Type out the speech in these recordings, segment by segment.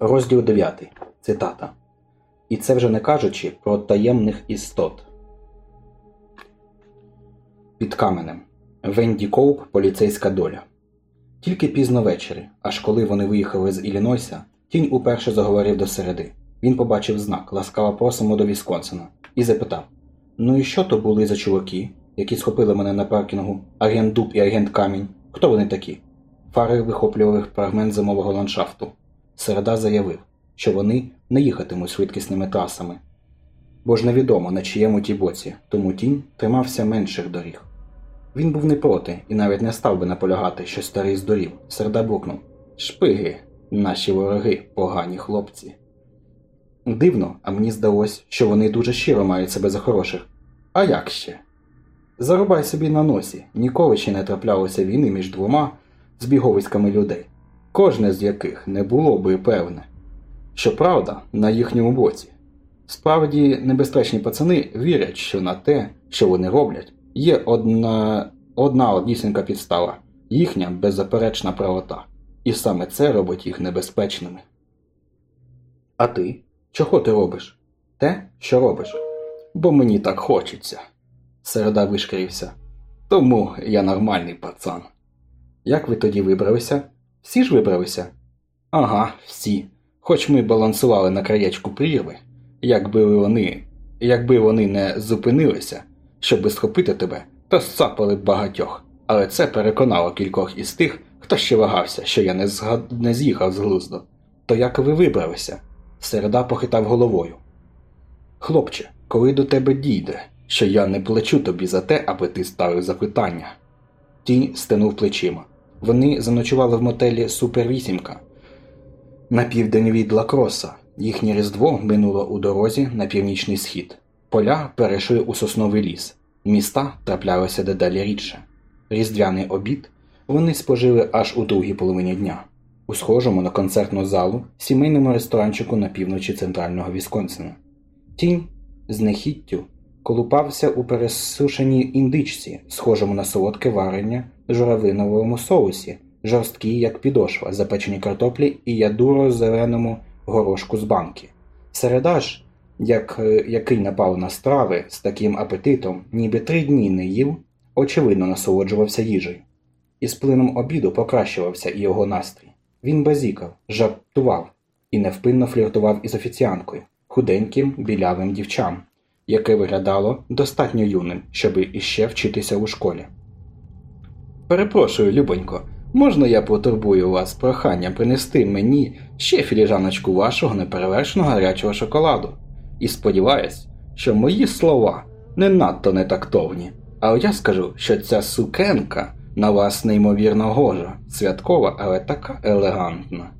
Розділ 9. Цитата. І це вже не кажучи про таємних істот. Під каменем. Венді Коуп поліцейська доля. Тільки пізно ввечері, аж коли вони виїхали з Іллінойса, тінь уперше заговорив до середи. Він побачив знак ласкаво просимо до Вісконсина і запитав: Ну і що то були за чуваки, які схопили мене на паркінгу, агент Дуб і агент Камінь? Хто вони такі? Фари вихоплювали фрагмент зимового ландшафту. Середа заявив, що вони не їхатимуть швидкісними трасами, бо ж невідомо на чиєму ті боці, тому тінь тримався менших доріг. Він був не проти і навіть не став би наполягати, що старий здурів. Серда буркнув Шпиги, наші вороги, погані хлопці. Дивно, а мені здалось, що вони дуже щиро мають себе за хороших. А як ще? Зарубай собі на носі, ніколи ще не траплялося війни між двома збіговиськами людей, кожне з яких не було би певне. Щоправда, на їхньому боці. Справді, небезпечні пацани вірять, що на те, що вони роблять, є одна одна однісінька підстава їхня беззаперечна правота. І саме це робить їх небезпечними. А ти? Чого ти робиш? Те, що робиш? Бо мені так хочеться. Середа вишкірився. Тому я нормальний пацан. Як ви тоді вибралися? Всі ж вибралися? Ага, всі. Хоч ми балансували на краєчку прірви, якби вони якби вони не зупинилися, щоб схопити тебе, то сцапали б багатьох. Але це переконало кількох із тих, хто ще вагався, що я не, згад... не з'їхав з глузду. То як ви вибралися? Середа похитав головою. Хлопче, коли до тебе дійде, що я не плачу тобі за те, аби ти ставив запитання. Тінь стенув плечима. Вони заночували в мотелі Супер Вісімка на південь від Лакроса. Їхнє різдво минуло у дорозі на північний схід. Поля перейшли у сосновий ліс, міста траплялися дедалі рідше. Різдвяний обід вони спожили аж у другій половині дня, у схожому на концертну залу сімейному ресторанчику на півночі центрального Вісконсина. Тінь з нехіттю колупався у пересушеній індичці, схожому на солодке варення журавлиновому соусі, жорсткі, як підошва, запечені картоплі і ядуро зеленому горошку з банки. Середа ж, як, який напав на страви з таким апетитом, ніби три дні не їв, очевидно насолоджувався їжею. Із плином обіду покращувався і його настрій. Він базікав, жартував і невпинно фліртував із офіціанкою, худеньким білявим дівчам, яке виглядало достатньо юним, щоби іще вчитися у школі. Перепрошую, любонько, можна я потурбую вас проханням принести мені ще філіжаночку вашого неперевершеного гарячого шоколаду? І сподіваюсь, що мої слова не надто нетактовні, але я скажу, що ця сукенка на вас неймовірно гожа, святкова, але така елегантна.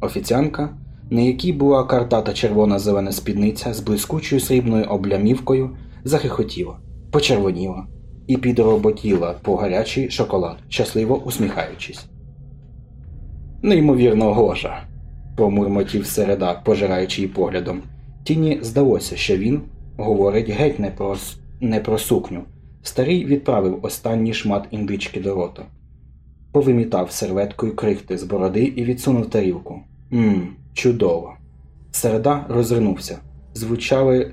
Офіціанка, на якій була картата червона зелена спідниця з блискучою срібною облямівкою, захихотіла, почервоніла і підроботіла по гарячий шоколад, щасливо усміхаючись. Неймовірно гожа, промурмотів середа, пожираючи її поглядом. Тіні здалося, що він говорить геть не про, не про сукню. Старий відправив останній шмат індички до рота. Повимітав серветкою крихти з бороди і відсунув тарілку. Мм, чудово. Середа розвернувся. Звучали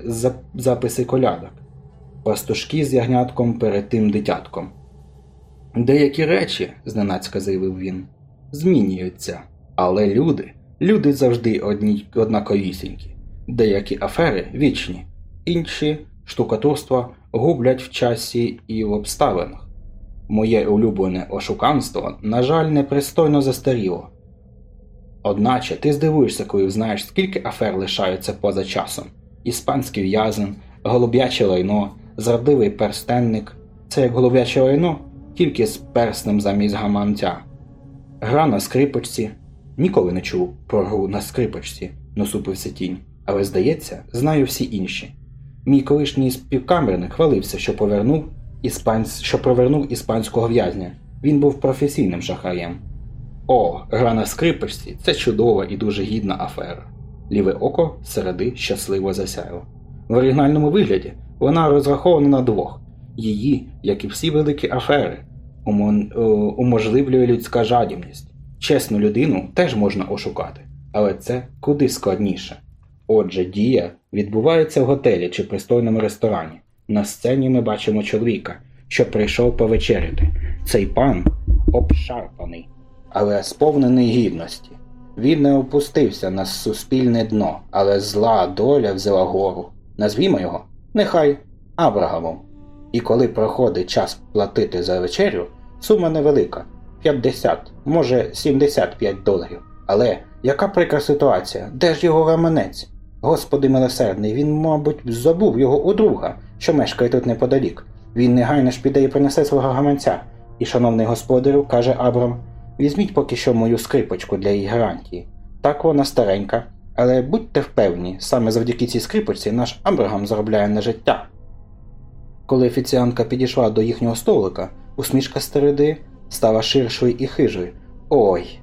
записи колядок, пастушки з ягнятком перед тим дитятком. Деякі речі, зненацька заявив він, змінюються, але люди, люди завжди одні однаковісінькі. Деякі афери вічні, інші штукатурства гублять в часі і в обставинах. Моє улюблене ошуканство, на жаль, непристойно застаріло. Одначе ти здивуєшся, коли знаєш, скільки афер лишаються поза часом: іспанський в'язень, голуб'яче лайно, зрадливий перстенник це як голуб'яче лайно, тільки з перснем замість гаманця. Гра на скрипочці. Ніколи не чув про гру на скрипочці, насупився тінь, але, здається, знаю всі інші. Мій колишній співкамерник хвалився, що повернув іспансь... що провернув іспанського в'язня. Він був професійним шахраєм. О, гра на скрипочці це чудова і дуже гідна афера. Ліве око середи щасливо засяяло. В оригінальному вигляді вона розрахована на двох. Її, як і всі великі афери, уможливлює людська жадібність. Чесну людину теж можна ошукати, Але це куди складніше. Отже, дія відбувається в готелі чи пристойному ресторані. На сцені ми бачимо чоловіка, що прийшов повечеряти. Цей пан обшарпаний, але сповнений гідності. Він не опустився на суспільне дно, але зла доля взяла гору. Назвімо його, нехай Абрагамом. І коли проходить час платити за вечерю, сума невелика 50, може 75 доларів. Але яка прикра ситуація? Де ж його гаманець? Господи милосердний, він, мабуть, забув його у друга, що мешкає тут неподалік. Він негайно ж піде і принесе свого гаманця. І, шановний господарю, каже Абрам, візьміть поки що мою скрипочку для її гарантії. Так вона старенька, але будьте впевні, саме завдяки цій скрипочці наш Абрагам заробляє на життя. Коли офіціантка підійшла до їхнього столика, усмішка стереди стала ширшою і хижою. Ой,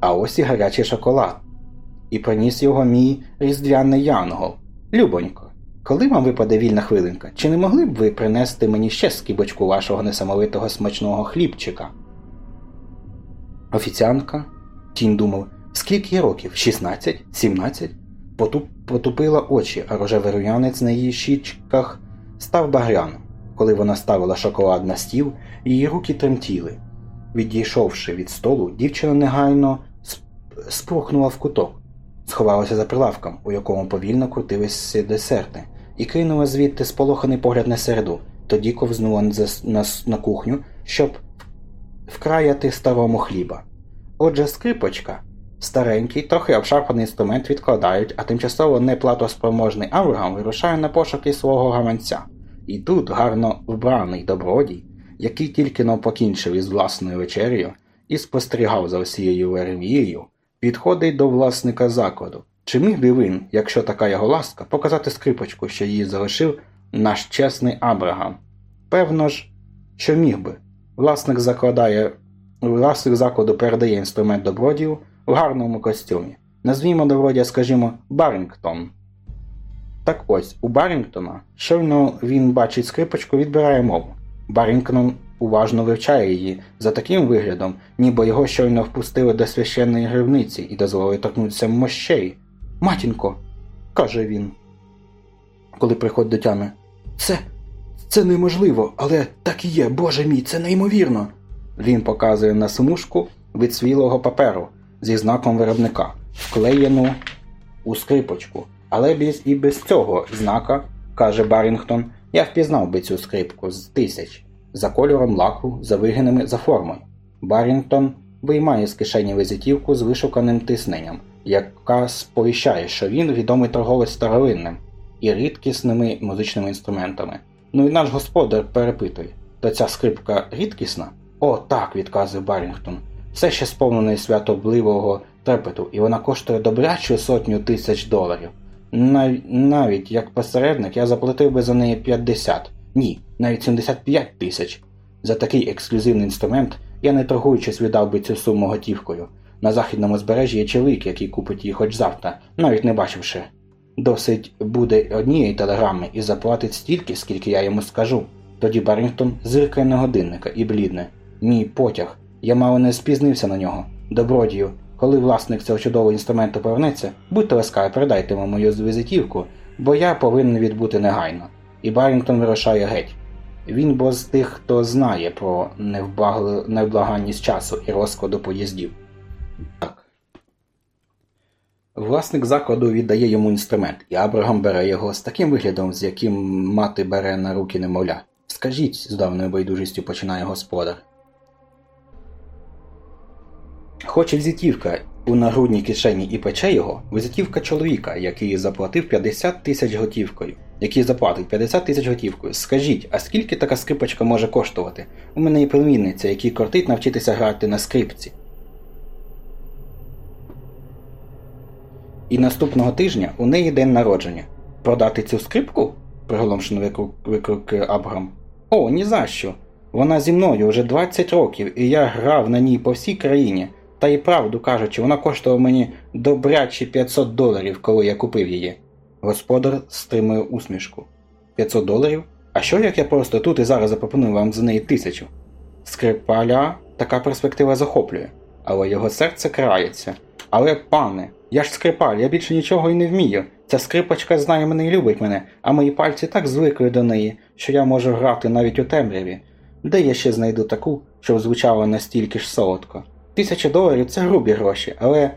а ось і гарячий шоколад. І приніс його мій різдвяний янгол. Любонько, коли вам випаде вільна хвилинка, чи не могли б ви принести мені ще скибочку вашого несамовитого смачного хлібчика? Офіціантка, тінь думав, скільки років? 16? 17? Потуп, потупила очі, а рожевий рум'янець на її щічках став багряном. Коли вона ставила шоколад на стіл, її руки тремтіли. Відійшовши від столу, дівчина негайно спорхнула в куток, сховалася за прилавком, у якому повільно крутилися десерти, і кинула звідти сполоханий погляд на середу, тоді ковзнула на кухню, щоб вкраяти старому хліба. Отже, скрипочка, старенький, трохи обшарпаний інструмент відкладають, а тимчасово неплатоспроможний Аврагам вирушає на пошуки свого гаманця. І тут гарно вбраний добродій, який тільки но покінчив із власною вечерею і спостерігав за всією вервією, підходить до власника закладу. Чи міг би він, якщо така його ласка, показати скрипочку, що її залишив наш чесний Абрагам? Певно ж, що міг би. Власник закладає, власник закладу передає інструмент добродію в гарному костюмі. Назвімо добродія, скажімо, Барінгтон. Так ось, у Барінгтона, щойно він бачить скрипочку, відбирає мову. Барінгтон уважно вивчає її за таким виглядом, ніби його щойно впустили до священної гривниці і дозволили торкнутися мощей. Матінко, каже він, коли приходить до тями. Це це неможливо, але так і є, боже мій, це неймовірно. Він показує на смужку відсвілого паперу зі знаком виробника, вклеєну у скрипочку. Але без і без цього знака, каже Барінгтон, я впізнав би цю скрипку з тисяч за кольором лаку, за вигинами за формою. Барінгтон виймає з кишені визитівку з вишуканим тисненням, яка сповіщає, що він відомий торговець старовинним і рідкісними музичними інструментами. Ну і наш господар перепитує то ця скрипка рідкісна? О, так, відказує Барінгтон. Все ще сповнений святобливого трепету, і вона коштує добрячу сотню тисяч доларів. Нав... Навіть як посередник я заплатив би за неї 50, ні, навіть 75 тисяч. За такий ексклюзивний інструмент я не торгуючись віддав би цю суму готівкою. На західному збережжі є чоловік, який купить її хоч завтра, навіть не бачивши. Досить буде однієї телеграми і заплатить стільки, скільки я йому скажу. Тоді Барінгтон зиркає на годинника і блідне. Мій потяг. Я мало не спізнився на нього. Добродію, коли власник цього чудового інструменту повернеться, будьте ласкаві, передайте йому мою візитівку, бо я повинен відбути негайно. І Барінгтон вирушає геть. Він бо з тих, хто знає про невблаганність часу і розкладу поїздів. Так. Власник закладу віддає йому інструмент, і Абрагам бере його з таким виглядом, з яким мати бере на руки немовля. Скажіть, з давною байдужістю починає господар. Хоч візитівка у нагрудній кишені і пече його, візитівка чоловіка, який заплатив 50 тисяч готівкою. Який заплатить 50 тисяч готівкою. Скажіть, а скільки така скрипочка може коштувати? У мене є племінниця, який кортить навчитися грати на скрипці. І наступного тижня у неї день народження. Продати цю скрипку? приголомшено викрикує Абрам. О, ні за що. Вона зі мною вже 20 років, і я грав на ній по всій країні. Та й правду кажучи, вона коштувала мені добрячі 500 доларів, коли я купив її. Господар стримує усмішку. 500 доларів? А що як я просто тут і зараз запропоную вам за неї тисячу? Скрипаля така перспектива захоплює, але його серце крається. Але, пане, Я ж скрипаль, я більше нічого і не вмію. Ця скрипочка знає мене і любить мене, а мої пальці так звикли до неї, що я можу грати навіть у темряві. Де я ще знайду таку, щоб звучала настільки ж солодко? Тисяча доларів це грубі гроші, але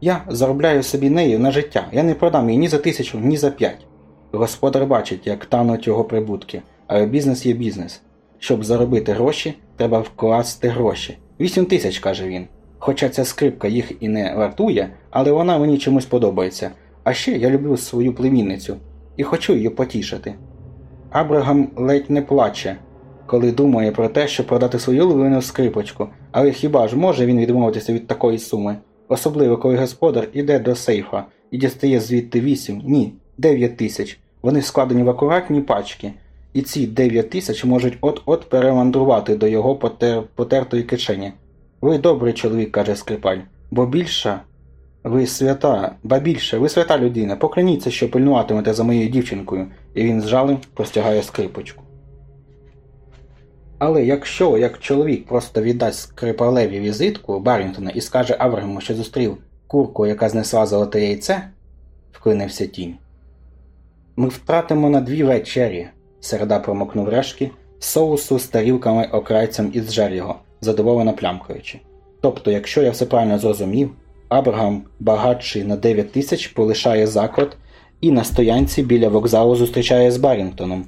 я заробляю собі нею на життя. Я не продам її ні за тисячу, ні за п'ять. Господар бачить, як тануть його прибутки, але бізнес є бізнес. Щоб заробити гроші, треба вкласти гроші. Вісім тисяч, каже він. Хоча ця скрипка їх і не вартує, але вона мені чомусь подобається. А ще я люблю свою племінницю і хочу її потішити. Абрагам ледь не плаче, коли думає про те, щоб продати свою улюблену скрипочку, але хіба ж може він відмовитися від такої суми? Особливо, коли господар іде до сейфа і дістає звідти 8, ні, 9 тисяч. Вони складені в акуратні пачки, і ці 9 тисяч можуть от-от перемандрувати до його потер... потертої кишені. Ви добрий чоловік, каже скрипаль, бо більша ви свята, ба більше, ви свята людина, покляніться, що пильнуватимете за моєю дівчинкою, і він з жалем простягає скрипочку. Але якщо як чоловік просто віддасть скрипалеві візитку Баррінгтона і скаже Аврагаму, що зустрів курку, яка знесла золоте яйце, вклинився тінь. Ми втратимо на дві вечері, середа промокнув решки, соусу з тарілками окрайцем із жер'ього, задоволено плямкаючи. Тобто, якщо я все правильно зрозумів, Абрагам, багатший на 9 тисяч, полишає заклад і на стоянці біля вокзалу зустрічає з Баррінгтоном.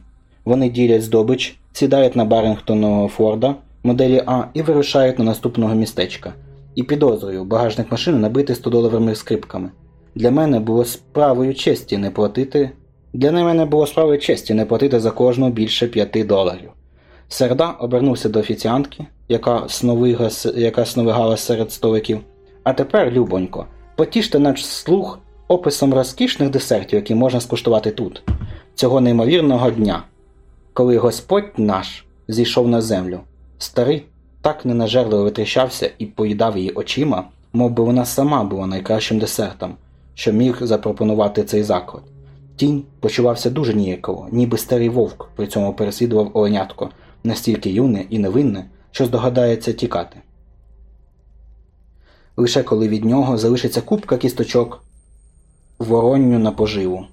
Вони ділять здобич, сідають на Баррінгтонового Форда моделі А і вирушають на наступного містечка. І підозрюю, багажник машини набитий 100-доларовими скрипками. Для мене було справою честі не платити. Для мене було справою честі не платити за кожну більше 5 доларів. Серда обернувся до офіціантки, яка сновига, яка сновигала серед столиків. А тепер, любонько, потіште наш слух описом розкішних десертів, які можна скуштувати тут, цього неймовірного дня, коли Господь наш зійшов на землю. Старий так ненажерливо витріщався і поїдав її очима, мов би вона сама була найкращим десертом, що міг запропонувати цей заклад. Тінь почувався дуже ніяково, ніби старий вовк при цьому переслідував оленятко, настільки юне і невинне, що здогадається тікати. Лише коли від нього залишиться купка кісточок воронню на поживу.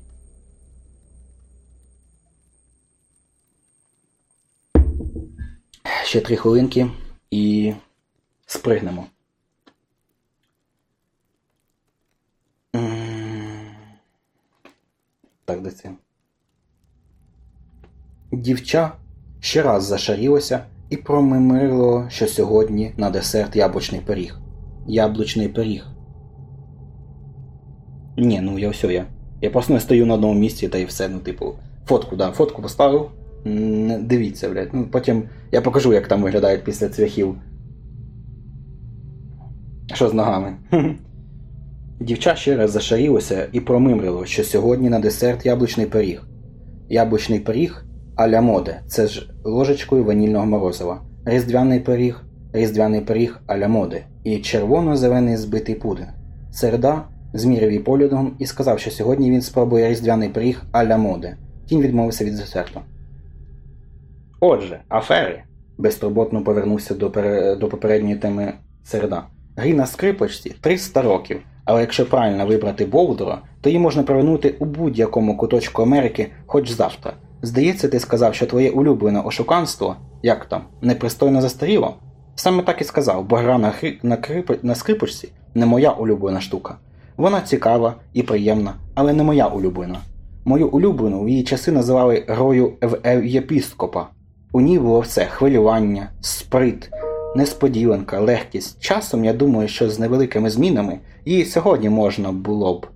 Ще три хвилинки і спригнемо. Так, де? Дівча ще раз зашарілося і промимирило, що сьогодні на десерт яблучний пиріг. Яблучний пиріг. Ні, ну я все, я. Я просто не стою на одному місці та і все, ну, типу, фотку, да, фотку поставив. Дивіться, блядь. Ну, потім я покажу, як там виглядають після цвяхів. Що з ногами? Дівча ще раз зашарілося і промимрило, що сьогодні на десерт яблучний пиріг. Яблучний пиріг а-ля моде це ж ложечкою ванільного морозива. Різдвяний пиріг, різдвяний пиріг а-ля моди і червоно-зелений збитий пудинг. Середа змірив її поглядом і сказав, що сьогодні він спробує різдвяний пиріг а-ля моди. Тінь відмовився від десерту. Отже, афери. безтурботно повернувся до, пере... до попередньої теми середа. Грі на скрипочці 300 років. Але якщо правильно вибрати Болдера, то її можна повернути у будь-якому куточку Америки хоч завтра. Здається, ти сказав, що твоє улюблене ошуканство, як там, непристойно застаріло? Саме так і сказав, бо гра на, хри... на, крип... на скрипочці не моя улюблена штука. Вона цікава і приємна, але не моя улюблена. Мою улюблену в її часи називали грою в єпіскопа. У ній було все хвилювання, сприт, несподіванка, легкість. Часом я думаю, що з невеликими змінами її сьогодні можна було б.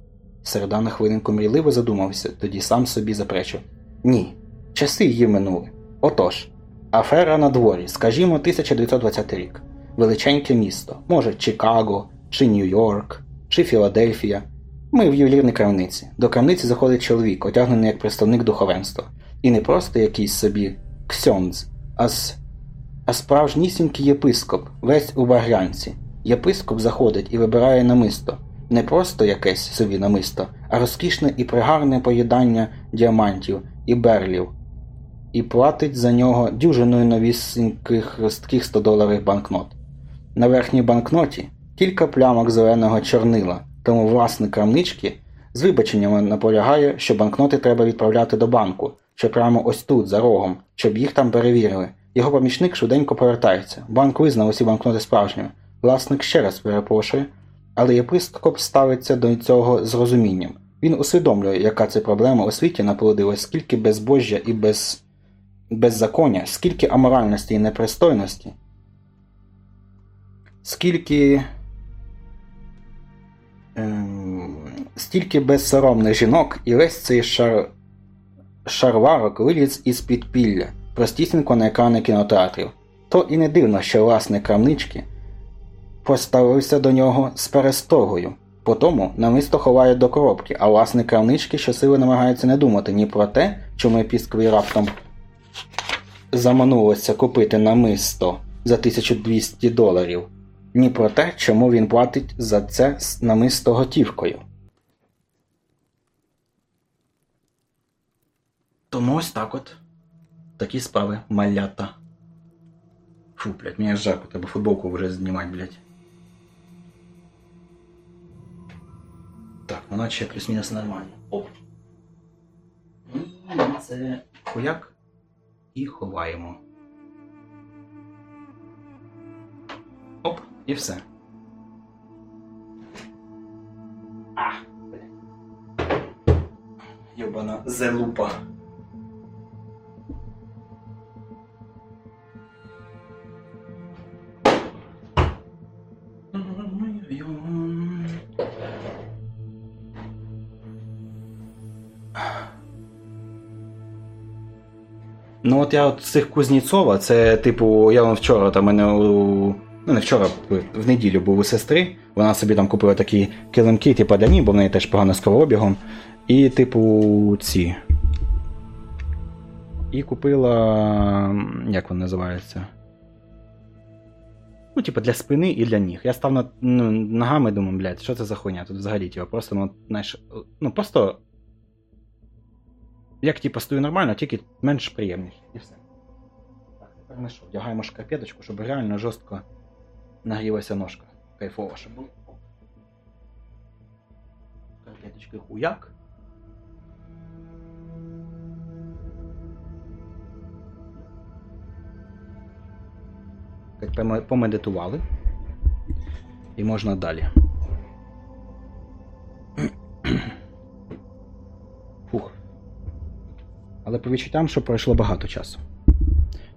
Середа на хвилинку мрійливо задумався, тоді сам собі заперечив. Ні, часи її минули. Отож, афера на дворі, скажімо, 1920 рік. Величеньке місто, може, Чикаго, чи Нью-Йорк, чи Філадельфія. Ми в ювелірній крамниці. До крамниці заходить чоловік, одягнений як представник духовенства. І не просто якийсь собі ксьондз, а а справжнісінький єпископ, весь у багрянці. Єпископ заходить і вибирає намисто. Не просто якесь собі намисто, а розкішне і пригарне поїдання діамантів і берлів, і платить за нього дюжиною новісіньких ростких 100 доларових банкнот. На верхній банкноті кілька плямок зеленого чорнила, Тому власник крамнички з вибаченнями наполягає, що банкноти треба відправляти до банку, що прямо ось тут, за рогом, щоб їх там перевірили. Його помічник швиденько повертається. Банк визнав усі банкноти справжніми. Власник ще раз перепрошує, але єпископ ставиться до цього з розумінням. Він усвідомлює, яка це проблема у світі наплодилась, скільки безбожжя і без... беззаконня, скільки аморальності і непристойності, скільки. Ем... стільки безсоромних жінок і весь цей шар... шарварок виліз із підпілля, простісінько на екрани кінотеатрів. То і не дивно, що власник крамнички поставився до нього з пересторгою. Потому намисто ховає до коробки, а власник крамнички щосили намагається не думати ні про те, чому епіскові раптом заманулося купити намисто за 1200 доларів, ні про те, чому він платить за це намисто готівкою. Тому ось так от. Такі справи малята. Фу, блядь, мені жарко, треба футболку вже знімати, блядь. Так, ну наче плюс-мінус нормально. Оп. Ну, Це хуяк і ховаємо. Оп, і все. А, блядь. Йобана зелупа. Ну от я от цих Кузніцова, це типу, я вам вчора там мене у. Ну не вчора, в неділю був у сестри. Вона собі там купила такі килимки, типу для ні, бо в неї теж погано з кровообігом. І, типу, ці. І купила. Як воно називається? Ну, типу, для спини і для ніг. Я став на, ну, ногами думаю, блядь, що це за хуйня? Тут взагалі, типу, просто, ну, знаєш, ну просто як типу, стою нормально, тільки менш приємніше. І все. Так, тепер ми що, вдягаємо шкарпеточку, щоб реально жорстко нагрілася ножка. Кайфово, щоб було. Шкарпеточки хуяк. Помедитували. І можна далі. Фух але по відчуттям, що пройшло багато часу.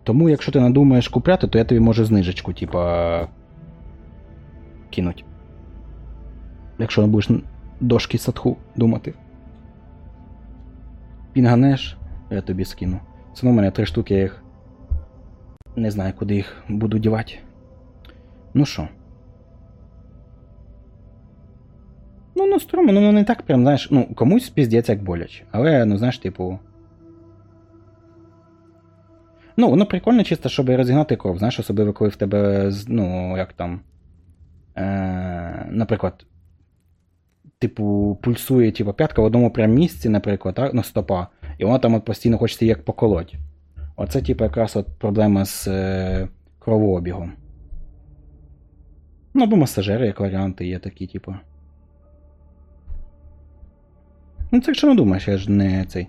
Тому, якщо ти надумаєш купляти, то я тобі можу знижечку, типа. кинуть. Якщо не будеш дошки садху думати. Пінганеш, я тобі скину. Це у мене три штуки, я їх. Не знаю, куди їх буду дівати. Ну що? Ну, ну, строму, ну не так прям, знаєш, ну, комусь піздець як боляче. Але, ну, знаєш, типу. Ну, воно прикольно чисто, щоб розігнати кров, знаєш, особливо, коли в тебе, ну, як там. Е, Наприклад, типу, пульсує типу, п'ятка в одному прям місці, наприклад, так, ну, стопа, і воно там от постійно хочеться як поколоть. Оце, типу, якраз от проблема з е, кровообігом. Ну, або масажери, як варіанти, є такі, типу. Ну, це якщо не думаєш, я ж не цей.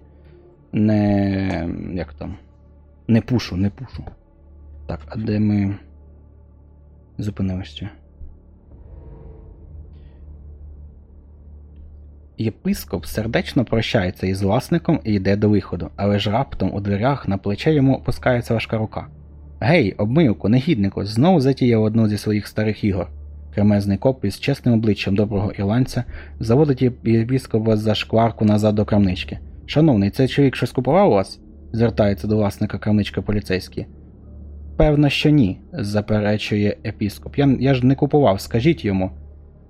Не. як там. Не пушу, не пушу. Так, а де ми зупинилися? Єпископ сердечно прощається із власником і йде до виходу, але ж раптом у дверях на плече йому опускається важка рука. Гей, обмилку, негіднику, знову затіяв одну зі своїх старих ігор. Кремезний коп із чесним обличчям доброго ірландця заводить єпископа за шкварку назад до крамнички. Шановний, цей чоловік щось купував у вас? звертається до власника крамничка поліцейський. Певно, що ні, заперечує епіскоп. Я я ж не купував, скажіть йому.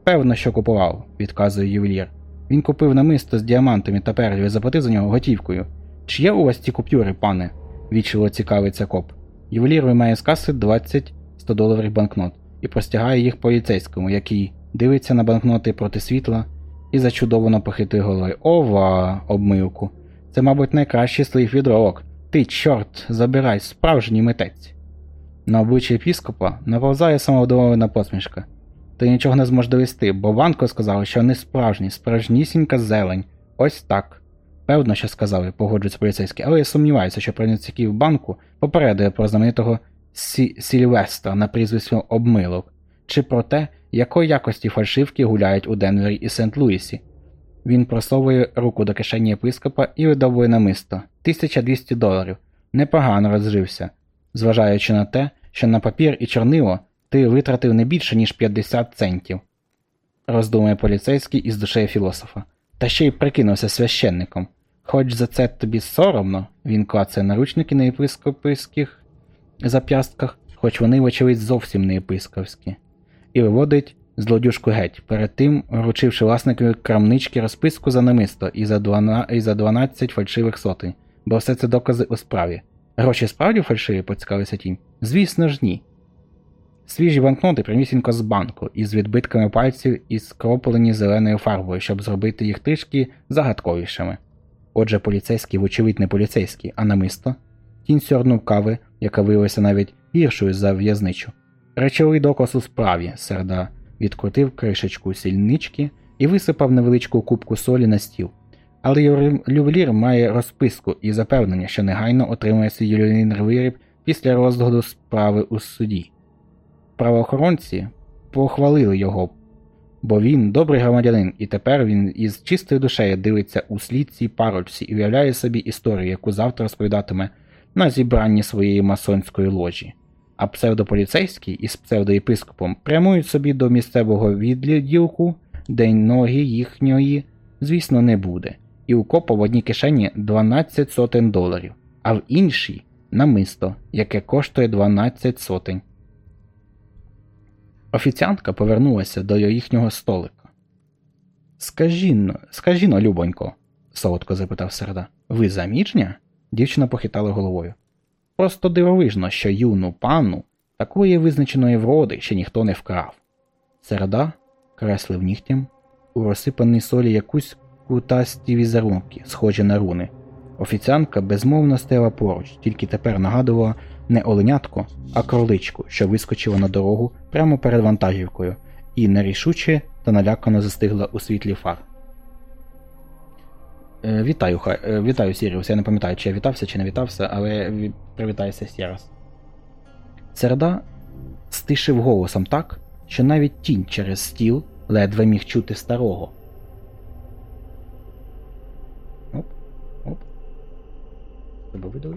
Певно, що купував, відказує ювелір. Він купив намисто з діамантами та перлів і заплатив за нього готівкою. Чи є у вас ті купюри, пане? вічливо цікавиться коп. Ювелір виймає з каси 20 100 доларів банкнот і простягає їх поліцейському, який дивиться на банкноти проти світла і зачудовано похитує головою. Ова, обмилку. Це, мабуть, найкращий слив відровок. Ти, чорт, забирай, справжній митець. На обличчі епіскопа наповзає самовдоволена посмішка. Ти нічого не зможеш довести, бо Ванко сказав, що вони справжні, справжнісінька зелень. Ось так. Певно, що сказали, погоджується поліцейський, але я сумніваюся, що працівників банку попередує про знаменитого Сі Сільвестра на прізвисько обмилок, чи про те, якої якості фальшивки гуляють у Денвері і Сент-Луісі. Він просовує руку до кишені єпископа і видовує намисто 1200 доларів. Непогано розжився, зважаючи на те, що на папір і чорнило ти витратив не більше, ніж 50 центів. Роздумує поліцейський із душею філософа. Та ще й прикинувся священником. Хоч за це тобі соромно, він клацає наручники на єпископських зап'ястках, хоч вони, вочевидь, зовсім не єпископські, і виводить злодюжку геть, перед тим вручивши власникові крамнички розписку за намисто і за 12, і за 12 фальшивих сотень, бо все це докази у справі. Гроші справді фальшиві, поцікавився тінь? Звісно ж, ні. Свіжі банкноти прямісінько з банку, із відбитками пальців і скроплені зеленою фарбою, щоб зробити їх трішки загадковішими. Отже, поліцейський, вочевидь, не поліцейський, а намисто. Тінь сьорнув кави, яка виявилася навіть гіршою за в'язничу. Речовий доказ у справі, серда відкрутив кришечку сільнички і висипав невеличку кубку солі на стіл. Але ювелір має розписку і запевнення, що негайно отримує свій ювелірний виріб після розгляду справи у суді. Правоохоронці похвалили його, бо він добрий громадянин, і тепер він із чистою душею дивиться у слід цій парочці і уявляє собі історію, яку завтра розповідатиме на зібранні своєї масонської ложі. А псевдополіцейський із псевдоєпископом прямують собі до місцевого відділку, де ноги їхньої, звісно, не буде, і у копа в одній кишені 12 сотень доларів, а в іншій намисто, яке коштує 12 сотень. Офіціантка повернулася до їхнього столика. Скажіно, скажіно, любонько, солодко запитав серда. Ви заміжня? Дівчина похитала головою. Просто дивовижно, що юну панну такої визначеної вроди ще ніхто не вкрав. Середа креслив нігтям у розсипаній солі якусь кутасті візерунки, схожі на руни. Офіціантка безмовно стояла поруч, тільки тепер нагадувала не оленятко, а кроличку, що вискочила на дорогу прямо перед вантажівкою, і нерішуче та налякано застигла у світлі фар. Е, вітаю, хай, е, вітаю, Сіріус. Я не пам'ятаю, чи я вітався, чи не вітався, але привітаюся ще раз. Середа стишив голосом так, що навіть тінь через стіл ледве міг чути старого. Оп, оп. Тебе видали?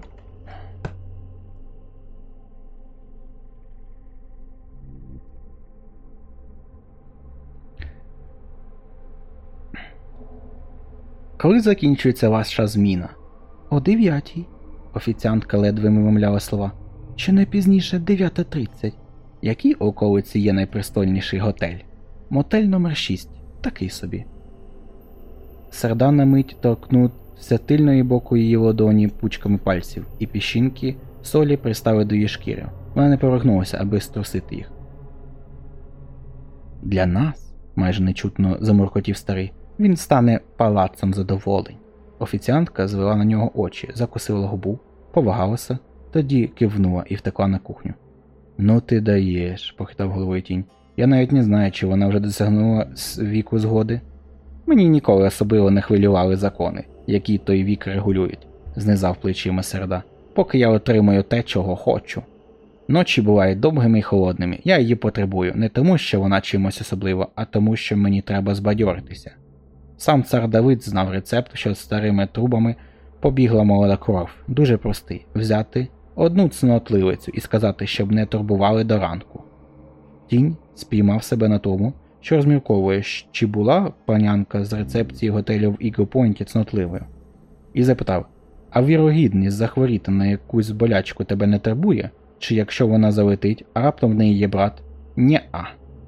Коли закінчується ваша зміна? О дев'ятій. Офіціантка ледве вимовляла слова. Чи не пізніше 9.30. Якій околиці є найпристойніший готель? Мотель номер 6 такий собі. Серда на мить торкнувся тильної боку її ладоні пучками пальців, і піщинки солі пристали до її шкіри. Вона не повернулася, аби струсити їх. Для нас, майже нечутно замуркотів старий, він стане палацом задоволень. Офіціантка звела на нього очі, закусила губу, повагалася, тоді кивнула і втекла на кухню. Ну ти даєш, похитав головою тінь. Я навіть не знаю, чи вона вже досягнула віку згоди. Мені ніколи особливо не хвилювали закони, які той вік регулюють, знизав плечима серда, поки я отримую те, чого хочу. Ночі бувають довгими і холодними. Я її потребую не тому, що вона чимось особливо, а тому, що мені треба збадьоритися. Сам цар Давид знав рецепт, що з старими трубами побігла молода кров. Дуже простий взяти одну цнотливицю і сказати, щоб не турбували до ранку. Тінь спіймав себе на тому, що розмірковує, чи була панянка з рецепції готелю в Ігропойнті цнотливою, і запитав а вірогідність захворіти на якусь болячку тебе не турбує? Чи якщо вона залетить, а раптом в неї є брат? Нє-а,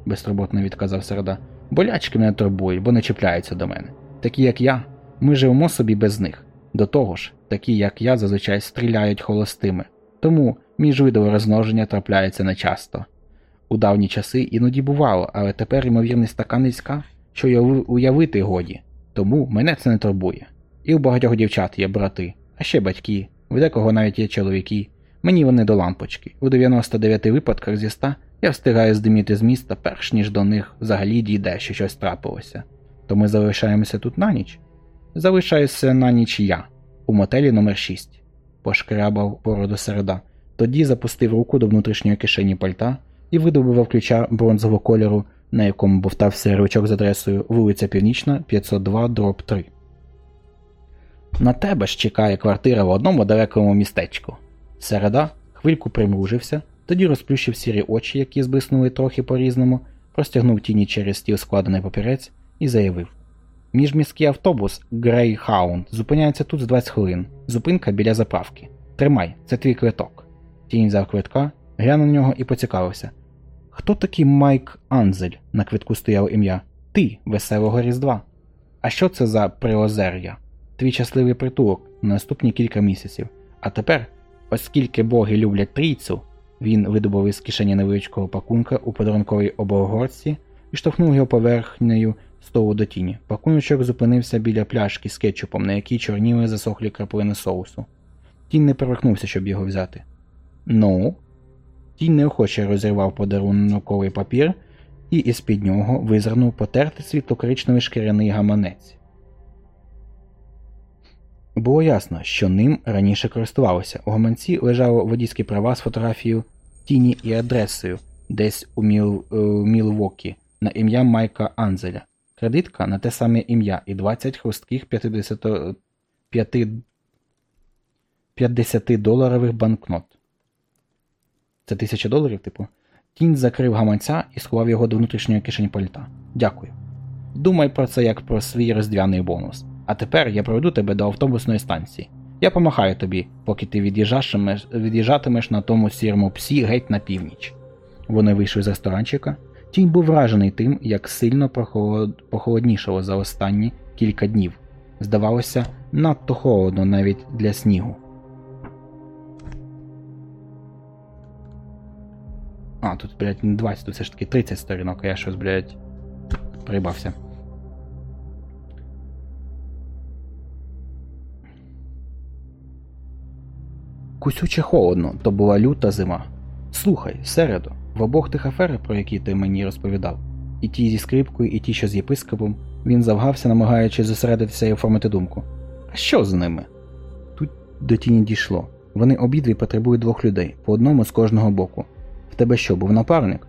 безтурботно відказав середа. Болячки мене турбують, бо не чіпляються до мене. Такі, як я, ми живемо собі без них. До того ж, такі, як я, зазвичай стріляють холостими, тому міжвидове розмноження трапляється нечасто. У давні часи іноді бувало, але тепер ймовірність така низька, що уявити годі, тому мене це не турбує. І у багатьох дівчат є брати, а ще батьки, в декого навіть є чоловіки. Мені вони до лампочки. У 99 випадках зі 100 Я встигаю здиміти з міста, перш ніж до них взагалі дійде, що щось трапилося. То ми залишаємося тут на ніч? Залишаюся на ніч я, у мотелі номер 6 пошкрябав бороду середа. Тоді запустив руку до внутрішньої кишені пальта і видобував ключа бронзового кольору, на якому бовтався ручок з адресою вулиця Північна, 502, дроб 3. На тебе ж чекає квартира в одному далекому містечку. Середа хвильку примружився, тоді розплющив сірі очі, які збиснули трохи по різному, простягнув тіні через стіл складений папірець і заявив: Міжміський автобус Greyhound зупиняється тут з 20 хвилин. Зупинка біля заправки. Тримай, це твій квиток. Тінь взяв квитка, глянув на нього і поцікавився. Хто такий Майк Анзель? На квитку стояло ім'я. Ти, веселого Різдва. А що це за приозер'я? Твій щасливий притулок на наступні кілька місяців. А тепер, оскільки боги люблять трійцю, він видобув із кишені невеличкого пакунка у подарунковій обогорці і штовхнув його поверхнею столу до тіні. Пакуночок зупинився біля пляшки з кетчупом, на якій чорніли засохлі краплини соусу. Тінь не поверхнувся, щоб його взяти. Ну. Тінь неохоче розірвав подарунковий папір і із під нього визирнув потертий світло-коричневий шкіряний гаманець. Було ясно, що ним раніше користувалося. У гаманці лежало водійські права з фотографією тіні і адресою десь у Міл... Е, Мілвокі на ім'я Майка Анзеля. Кредитка на те саме ім'я і 20 хрустких 50 50 доларових банкнот. Це тисяча доларів, типу. Тінь закрив гаманця і сховав його до внутрішньої кишені пальта. Дякую. Думай про це як про свій роздвяний бонус. А тепер я проведу тебе до автобусної станції. Я помахаю тобі, поки ти від'їжджатимеш на тому сірому псі геть на північ. Вони вийшли з ресторанчика. Тінь був вражений тим, як сильно похолоднішало за останні кілька днів. Здавалося, надто холодно навіть для снігу. А, тут, блядь, не 20, тут все ж таки 30 сторінок, а я щось, блядь, приїбався. Кусюче холодно, то була люта зима. Слухай, середу, в обох тих аферах, про які ти мені розповідав, і ті зі скрипкою, і ті, що з єпископом, він завгався, намагаючись зосередитися і оформити думку. А що з ними? Тут до тіні дійшло. Вони обидві потребують двох людей, по одному з кожного боку. В тебе що, був напарник?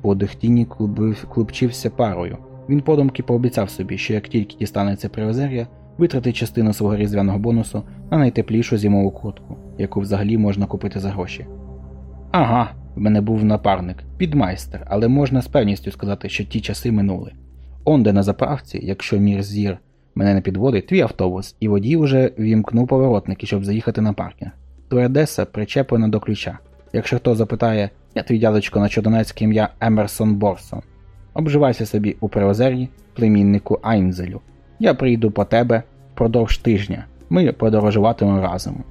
Подих тіні клубив, клубчився парою. Він подумки пообіцяв собі, що як тільки дістанеться привезер'я, витратить частину свого різдвяного бонусу на найтеплішу зимову куртку, яку взагалі можна купити за гроші. Ага, в мене був напарник, підмайстер, але можна з певністю сказати, що ті часи минули. Онде на заправці, якщо мір зір мене не підводить, твій автобус, і водій уже вімкнув поворотники, щоб заїхати на паркінг. Туредеса причеплена до ключа. Якщо хто запитає, я твій дядечко на чорнецьке ім'я Емерсон Борсон. Обживайся собі у Приозер'ї, племіннику Айнзелю. Я прийду по тебе впродовж тижня. Ми подорожуватимемо разом.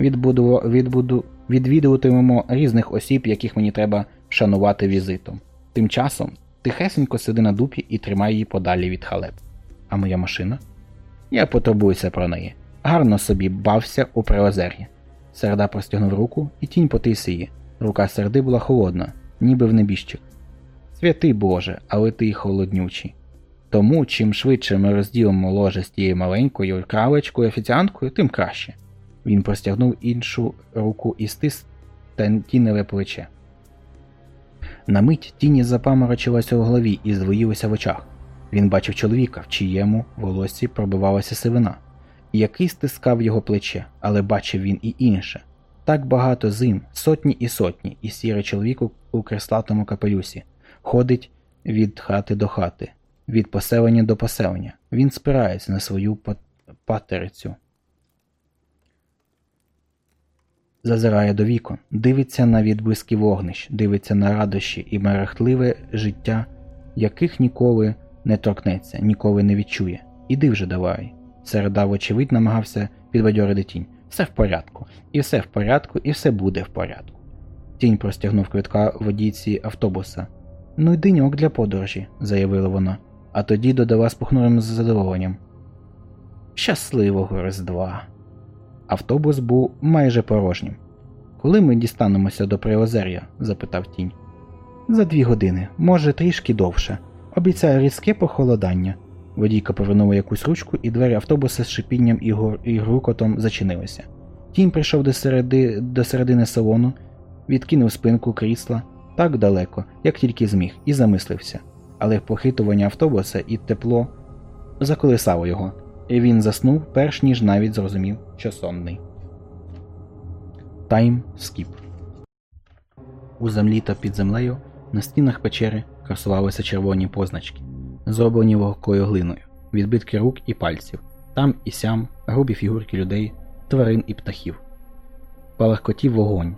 Відбуду, відбуду, відвідуватимемо різних осіб, яких мені треба шанувати візитом. Тим часом тихесенько сиди на дупі і тримай її подалі від халеп. А моя машина? Я потурбуюся про неї. Гарно собі бався у приозер'ї. Середа простягнув руку і тінь потис її. Рука серди була холодна, ніби в небіжчик. Святий Боже, але ти холоднючий. Тому чим швидше ми розділимо ложе з тією маленькою кравечкою офіціанткою, тим краще. Він простягнув іншу руку і стис тіневе плече. На мить тіні запаморочилася у голові і звоїлася в очах. Він бачив чоловіка, в чиєму волосі пробивалася сивина, який стискав його плече, але бачив він і інше. Так багато зим, сотні і сотні, і сірий чоловік у креслатому капелюсі, ходить від хати до хати, від поселення до поселення. Він спирається на свою патерицю. Зазирає до вікон, дивиться на відблиски вогнищ, дивиться на радощі і мерехтливе життя, яких ніколи не торкнеться, ніколи не відчує. Іди вже давай. Середа, вочевидь, намагався підбадьорити тінь. Все в порядку, і все в порядку, і все буде в порядку. Тінь простягнув квитка водійці автобуса. Ну й деньок для подорожі, заявила вона, а тоді додала з похмурим задоволенням. Щасливого Різдва! Автобус був майже порожнім. Коли ми дістанемося до Приозер'я? запитав тінь. За дві години, може трішки довше. Обіцяю різке похолодання. Водійка повернула якусь ручку, і двері автобуса з шипінням і, гор... і грукотом зачинилися. Тінь прийшов до, середи... до середини салону, відкинув спинку крісла так далеко, як тільки зміг, і замислився. Але похитування автобуса і тепло заколисало його, і він заснув, перш ніж навіть зрозумів, що сонний. Тайм скіп. У землі та під землею на стінах печери красувалися червоні позначки, зроблені вогкою глиною, відбитки рук і пальців, там і сям грубі фігурки людей, тварин і птахів. Палахкотів вогонь,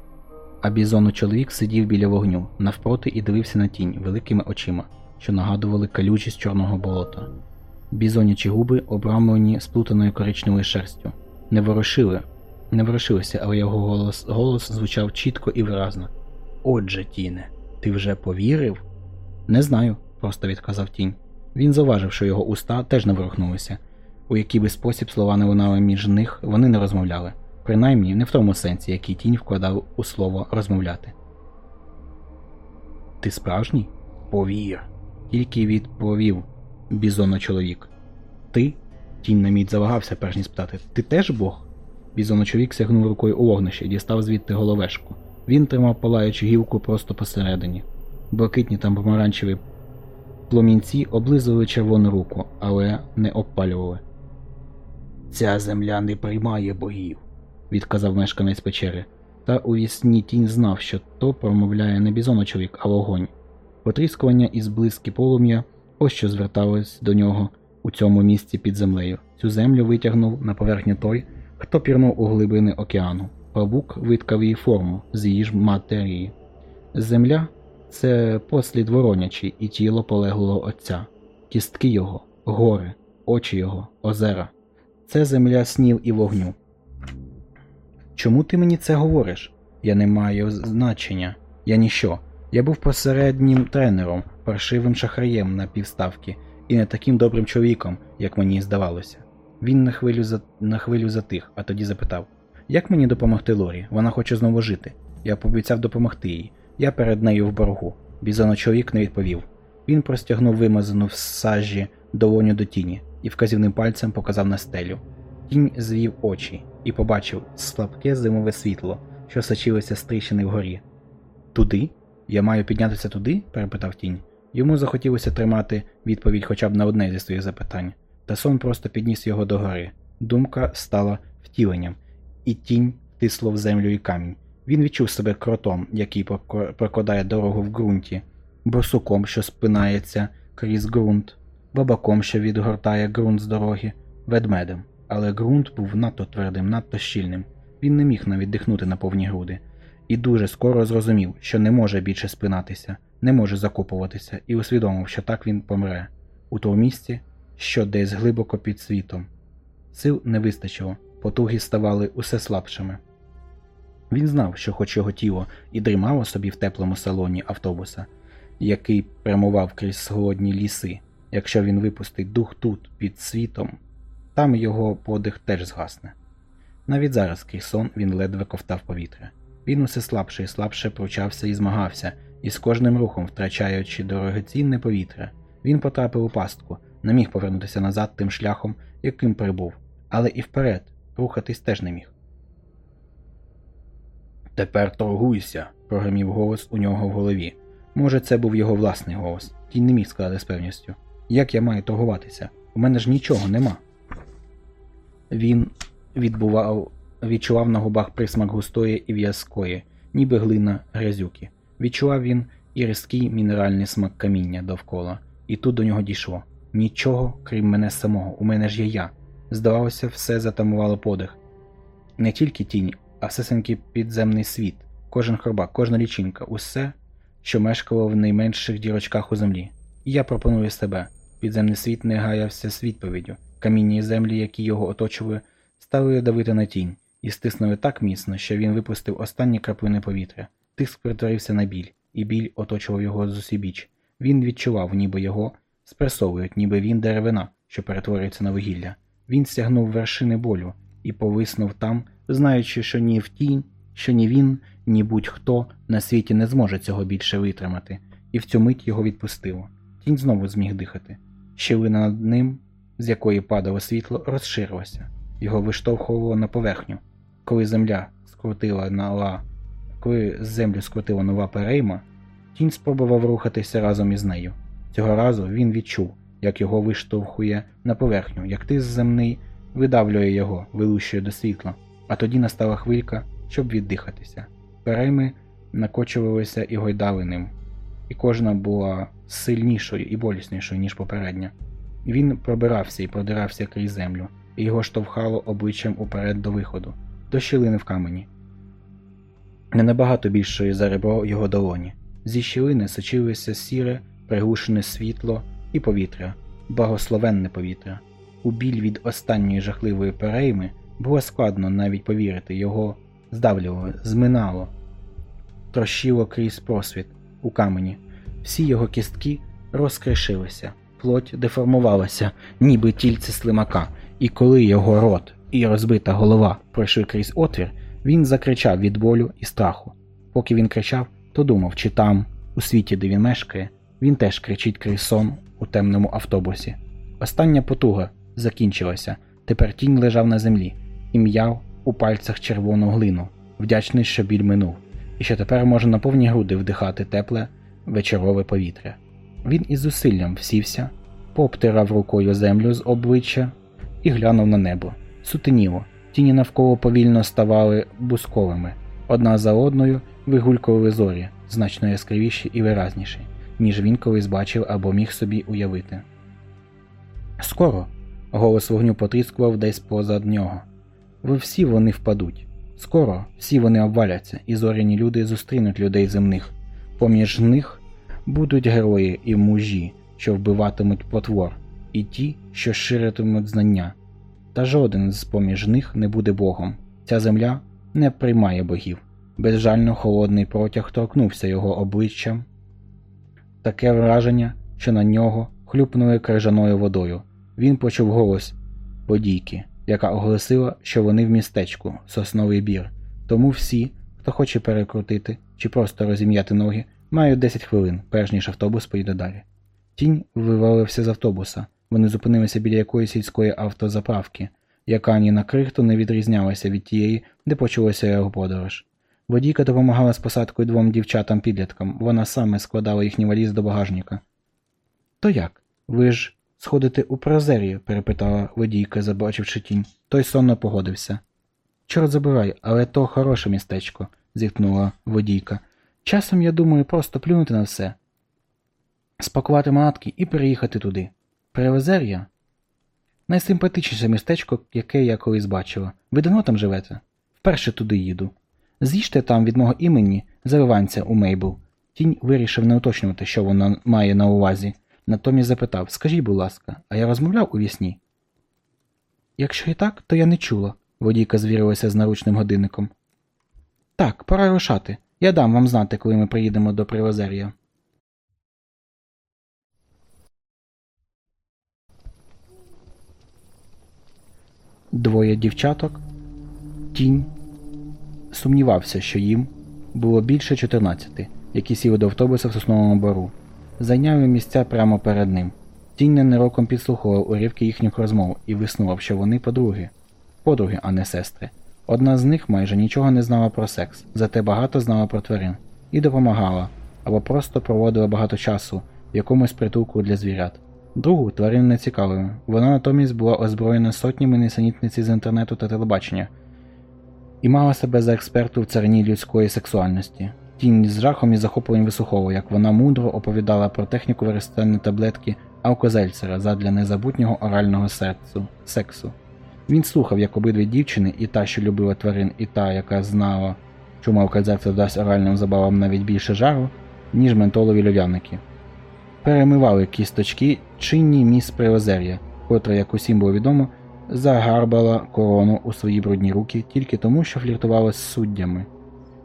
а бізону чоловік сидів біля вогню, навпроти і дивився на тінь великими очима, що нагадували калючість чорного болота. Бізонячі губи, обрамлені сплутаною коричневою шерстю, не ворушили, не ворушилися, але його голос, голос звучав чітко і виразно. Отже, Тіне, ти вже повірив? Не знаю, просто відказав тінь. Він зауважив, що його уста теж не ворухнулися. У який би спосіб слова не лунали між них, вони не розмовляли, принаймні не в тому сенсі, який тінь вкладав у слово розмовляти. Ти справжній? Повір. Тільки відповів бізоно чоловік. Ти? Тінь на мідь завагався, перш ніж спитати. Ти теж Бог? Бізоно чоловік сягнув рукою у вогнище дістав звідти головешку. Він тримав палаючу гілку просто посередині. Блакитні та помаранчеві пломінці облизували червону руку, але не обпалювали. Ця земля не приймає богів, відказав мешканець печери. Та у вісні тінь знав, що то промовляє не бізоночоловік, а вогонь. Потріскування і зблиски полум'я ось що звертались до нього у цьому місці під землею. Цю землю витягнув на поверхню той, хто пірнув у глибини океану. Павук виткав її форму з її ж матерії. Земля це послід воронячий і тіло полеглого отця, кістки його, гори, очі його, озера. Це земля снів і вогню. Чому ти мені це говориш? Я не маю значення. Я ніщо. Я був посереднім тренером, паршивим шахраєм на півставки і не таким добрим чоловіком, як мені здавалося. Він на хвилю, за... на хвилю затих, а тоді запитав Як мені допомогти Лорі? Вона хоче знову жити. Я пообіцяв допомогти їй. Я перед нею в боргу. Бізоночоловік не відповів. Він простягнув вимазану в сажі долоню до тіні і вказівним пальцем показав на стелю. Тінь звів очі і побачив слабке зимове світло, що сочилося з вгорі. Туди? Я маю піднятися туди? перепитав тінь. Йому захотілося тримати відповідь хоча б на одне зі своїх запитань, та сон просто підніс його до гори. Думка стала втіленням, і тінь тисло в землю і камінь. Він відчув себе кротом, який прокладає дорогу в ґрунті, борсуком, що спинається крізь ґрунт, бабаком, що відгортає ґрунт з дороги, ведмедем. Але ґрунт був надто твердим, надто щільним. Він не міг навіть дихнути на повні груди, і дуже скоро зрозумів, що не може більше спинатися, не може закопуватися, і усвідомив, що так він помре у тому місці, що десь глибоко під світом. Сил не вистачило, потуги ставали усе слабшими. Він знав, що хоч його тіло і дрімало собі в теплому салоні автобуса, який прямував крізь голодні ліси, якщо він випустить дух тут, під світом, там його подих теж згасне. Навіть зараз крізь сон він ледве ковтав повітря. Він усе слабше і слабше пручався і змагався, і з кожним рухом, втрачаючи дорогоцінне повітря, він потрапив у пастку, не міг повернутися назад тим шляхом, яким прибув, але і вперед рухатись теж не міг. Тепер торгуйся, прогримів голос у нього в голові. Може, це був його власний голос, тінь не міг сказати з певністю. Як я маю торгуватися? У мене ж нічого нема. Він відбував, відчував на губах присмак густої і в'язкої, ніби глина грязюки. Відчував він і різкий мінеральний смак каміння довкола, і тут до нього дійшло. Нічого, крім мене самого, у мене ж є я. Здавалося, все затамувало подих. Не тільки тінь, а всесенький підземний світ, кожен хробак, кожна лічинка, усе, що мешкало в найменших дірочках у землі. І я пропоную себе. Підземний світ не гаявся з відповіддю. Камінні землі, які його оточували, стали давити на тінь і стиснули так міцно, що він випустив останні краплини повітря. Тиск перетворився на біль, і біль оточував його з усібіч. Він відчував, ніби його спресовують, ніби він деревина, що перетворюється на вугілля. Він стягнув вершини болю і повиснув там, знаючи, що ні в тінь, що ні він, ні будь-хто на світі не зможе цього більше витримати. і в цю мить його відпустило. Тінь знову зміг дихати. Щілина над ним, з якої падало світло, розширилася. Його виштовхувало на поверхню. Коли земля скрутила нова, коли землю скрутила нова перейма, тінь спробував рухатися разом із нею. Цього разу він відчув, як його виштовхує на поверхню, як тиск земний видавлює його, вилущує до світла. А тоді настала хвилька, щоб віддихатися. Перейми накочувалися і гойдали ним, і кожна була сильнішою і боліснішою, ніж попередня. Він пробирався і продирався крізь землю, і його штовхало обличчям уперед до виходу, до щілини в камені. Не набагато більшої за ребро його долоні. Зі щілини сочилося сіре, приглушене світло і повітря, благословенне повітря. У біль від останньої жахливої перейми було складно навіть повірити, його здавлювало, зминало, трощило крізь просвіт у камені. Всі його кістки розкришилися, плоть деформувалася, ніби тільце слимака, і коли його рот і розбита голова пройшли крізь отвір, він закричав від болю і страху. Поки він кричав, то думав, чи там, у світі, де він мешкає, він теж кричить крізь сон у темному автобусі. Остання потуга закінчилася. Тепер тінь лежав на землі і м'яв у пальцях червону глину, вдячний, що біль минув, і що тепер може на повні груди вдихати тепле вечорове повітря. Він із зусиллям всівся, пообтирав рукою землю з обличчя і глянув на небо. Сутеніло, тіні навколо повільно ставали бусковими. Одна за одною вигулькували зорі, значно яскравіші і виразніші, ніж він колись бачив або міг собі уявити. Скоро голос вогню потріскував десь позад нього. Ви всі вони впадуть. Скоро всі вони обваляться, і зоряні люди зустрінуть людей земних. Поміж них будуть герої і мужі, що вбиватимуть потвор, і ті, що ширитимуть знання. Та жоден з поміж них не буде Богом. Ця земля не приймає богів. Безжально холодний протяг торкнувся його обличчям. Таке враження, що на нього хлюпнули крижаною водою. Він почув голос водійки, яка оголосила, що вони в містечку, сосновий бір. Тому всі, хто хоче перекрутити чи просто розім'яти ноги, мають 10 хвилин, перш ніж автобус поїде далі. Тінь вивалився з автобуса. Вони зупинилися біля якоїсь сільської автозаправки, яка ні на крихту не відрізнялася від тієї, де почалася його подорож. Водійка допомагала з посадкою двом дівчатам-підліткам, вона саме складала їхній валіз до багажника. То як? Ви ж сходите у прозерію? перепитала водійка, забачивши тінь. Той сонно погодився. Чорт забирай, але то хороше містечко, зіткнула водійка. Часом я думаю просто плюнути на все, спакувати манатки і переїхати туди. Перевезер'я? Найсимпатичніше містечко, яке я колись бачила. Ви давно там живете? Вперше туди їду. З'їжте там від мого імені заливанця у Мейбл. Тінь вирішив не уточнювати, що вона має на увазі. Натомість запитав Скажіть, будь ласка, а я розмовляв у вісні? Якщо і так, то я не чула, водійка звірилася з наручним годинником. Так, пора рушати. Я дам вам знати, коли ми приїдемо до Привозер'я. Двоє дівчаток. Тінь сумнівався, що їм було більше 14, які сіли до автобуса в сосновому бару. Зайняли місця прямо перед ним. Тінь ненароком підслухував уривки їхніх розмов і виснував, що вони подруги. Подруги, а не сестри. Одна з них майже нічого не знала про секс, зате багато знала про тварин і допомагала, або просто проводила багато часу в якомусь притулку для звірят. Другу тварин не цікавили, вона натомість була озброєна сотнями несенітниць з інтернету та телебачення і мала себе за експерту в царині людської сексуальності. Тінь з жахом і захопленням вислуховував, як вона мудро оповідала про техніку використання таблетки Алкозельцера задля незабутнього орального серцю, сексу. Він слухав, як обидві дівчини, і та, що любила тварин, і та, яка знала, чому алкозельцер дасть оральним забавам навіть більше жару, ніж ментолові льодяники. Перемивали кісточки чинні міс Приозер'я, котра, як усім було відомо, загарбала корону у свої брудні руки тільки тому, що фліртувала з суддями.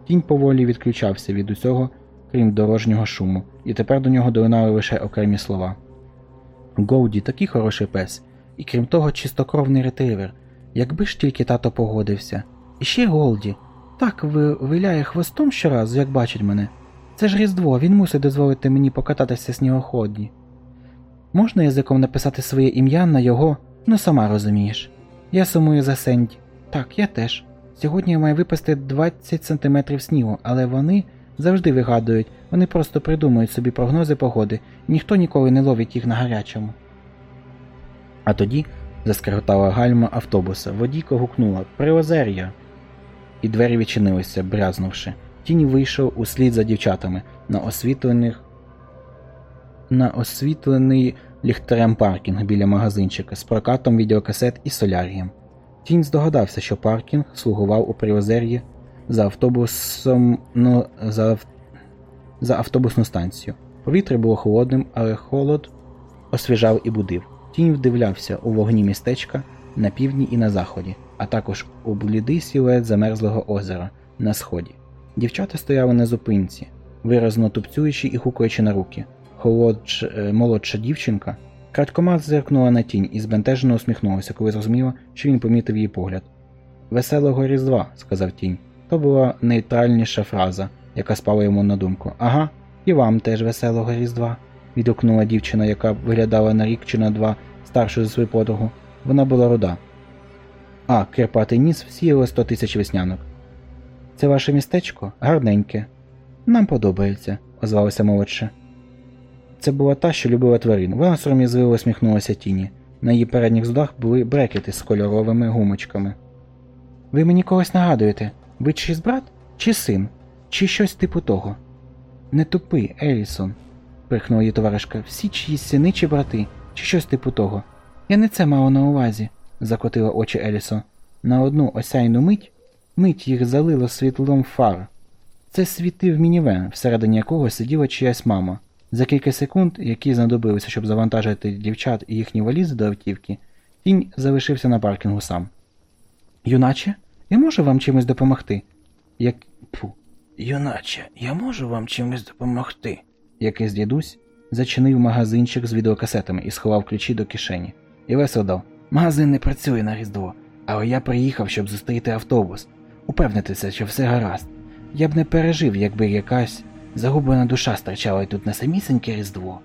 Тінь поволі відключався від усього, крім дорожнього шуму, і тепер до нього долинали лише окремі слова. Гоуді такий хороший пес, і крім того, чистокровний ретривер. Якби ж тільки тато погодився. І ще Голді. Так ви виляє хвостом щоразу, як бачить мене. Це ж Різдво, він мусить дозволити мені покататися в снігоході. Можна язиком написати своє ім'я на його, ну сама розумієш. Я сумую за Сенді. Так, я теж. Сьогодні має випасти 20 сантиметрів снігу, але вони завжди вигадують, вони просто придумують собі прогнози погоди, ніхто ніколи не ловить їх на гарячому. А тоді заскриготала гальма автобуса. Водійка гукнула Приозер'я. І двері відчинилися, брязнувши. Тінь вийшов услід за дівчатами на освітлених на освітлений ліхтарем паркінг біля магазинчика з прокатом відеокасет і солярієм. Тінь здогадався, що паркінг слугував у Приозер'ї за автобусом ну, за, за автобусну станцію. Повітря було холодним, але холод освіжав і будив. Тінь вдивлявся у вогні містечка на півдні і на заході, а також у блідий сілует замерзлого озера на сході. Дівчата стояли на зупинці, виразно тупцюючи і гукаючи на руки. Холодж, е, молодша дівчинка крадькома зиркнула на тінь і збентежено усміхнулася, коли зрозуміла, що він помітив її погляд. Веселого Різдва, сказав тінь. То була нейтральніша фраза, яка спала йому на думку. Ага, і вам теж веселого Різдва. відгукнула дівчина, яка виглядала на рік чи на два старшою за свою подругу. Вона була руда. А, кирпатий ніс всіяло сто тисяч веснянок. Це ваше містечко? Гарненьке. Нам подобається, озвалася молодша. Це була та, що любила тварин. Вона сором'язливо усміхнулася тіні. На її передніх зудах були брекети з кольоровими гумочками. Ви мені когось нагадуєте? Ви чийсь брат? Чи син? Чи щось типу того? Не тупи, Елісон, прихнула її товаришка. Всі чиїсь сини чи брати, чи щось типу того. Я не це мала на увазі, закотила очі Елісон. На одну осяйну мить мить їх залило світлом фар. Це світив мінівен, всередині якого сиділа чиясь мама. За кілька секунд, які знадобилися, щоб завантажити дівчат і їхні валізи до автівки, тінь залишився на паркінгу сам. Юначе, я можу вам чимось допомогти? Як. Фу. Юначе, я можу вам чимось допомогти? Якийсь дідусь зачинив магазинчик з відеокасетами і сховав ключі до кишені. І весело дав. Магазин не працює на Різдво, але я приїхав, щоб зустріти автобус, упевнитися, що все гаразд. Я б не пережив, якби якась загублена душа стирчала тут на самісіньке Різдво.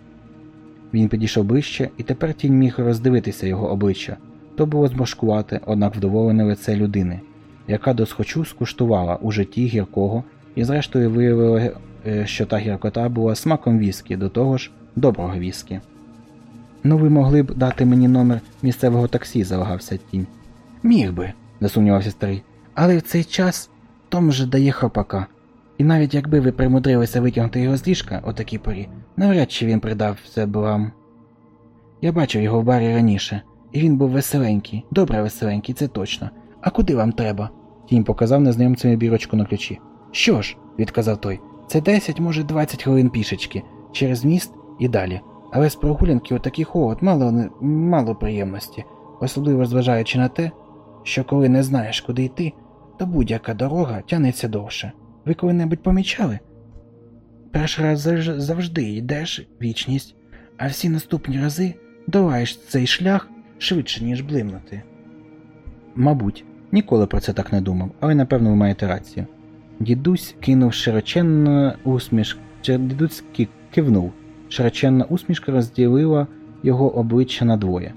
Він підійшов ближче, і тепер тінь міг роздивитися його обличчя. То було зморшкувати, однак вдоволене лице людини, яка досхочу скуштувала у житті гіркого, і зрештою виявила, е, що та гіркота була смаком віскі, до того ж доброго віскі. Ну, ви могли б дати мені номер місцевого таксі, завагався тінь. Міг би, засумнівався старий, але в цей час Том же дає хропака. І навіть якби ви примудрилися витягнути його з ліжка о такій порі, навряд чи він придався б вам. Я бачив його в барі раніше, і він був веселенький, добре веселенький, це точно. А куди вам треба? Тінь показав незнайомцеві бірочку на ключі. Що ж, відказав той, це 10, може 20 хвилин пішечки, через міст і далі. Але з прогулянки отакий холод мало, мало приємності, особливо зважаючи на те, що коли не знаєш, куди йти, то будь-яка дорога тягнеться довше. Ви коли-небудь помічали? Перший раз завжди йдеш вічність, а всі наступні рази долаєш цей шлях швидше, ніж блимнути. Мабуть, ніколи про це так не думав, але напевно ви маєте рацію. Дідусь кинув широченну усмішку. Дідусь кивнув. Широченна усмішка розділила його обличчя на двоє.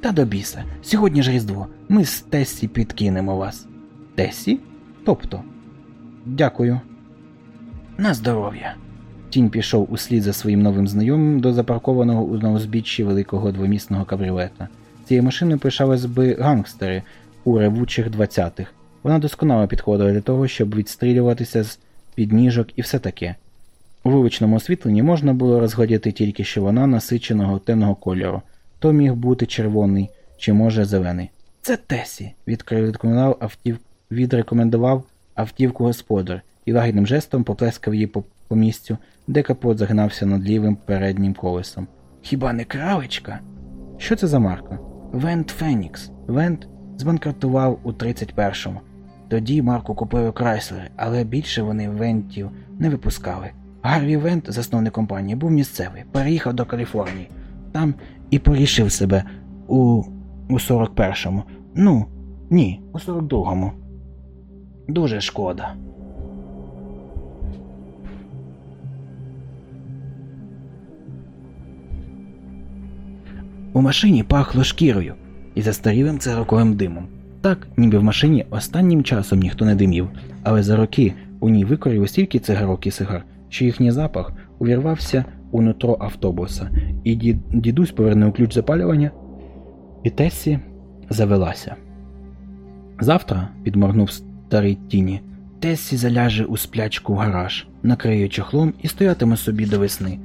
Та до біса, сьогодні ж Різдво. Ми з Тесі підкинемо вас. Тесі? Тобто. Дякую. На здоров'я. Тінь пішов услід за своїм новим знайомим до запаркованого у узбіччі великого двомісного кабріолета. Цією машиною пишались би гангстери у ревучих двадцятих. Вона досконало підходила для того, щоб відстрілюватися з підніжок і все таке. У вуличному освітленні можна було розглядіти тільки, що вона насиченого темного кольору. То міг бути червоний чи може зелений. Це Тесі, відрекомендував автів... відрекомендував автівку господар і лагідним жестом поплескав її по, по місцю, де капот загинався над лівим переднім колесом. Хіба не кралечка? Що це за марка? Вент Фенікс. Вент збанкрутував у 31-му. Тоді марку купили Крайслер, але більше вони вентів не випускали. Гарві Вент, засновник компанії, був місцевий, переїхав до Каліфорнії. Там і порішив себе у, у 41-му. Ну, ні, у 42-му. Дуже шкода. У машині пахло шкірою і застарілим цигарковим димом. Так, ніби в машині останнім часом ніхто не димів, але за роки у ній викорів стільки цигарок і сигар, що їхній запах увірвався у нутро автобуса, і дідусь повернув ключ запалювання, і Тессі завелася. Завтра, підморгнув старий тіні, Тесі заляже у сплячку в гараж, накриє чохлом і стоятиме собі до весни.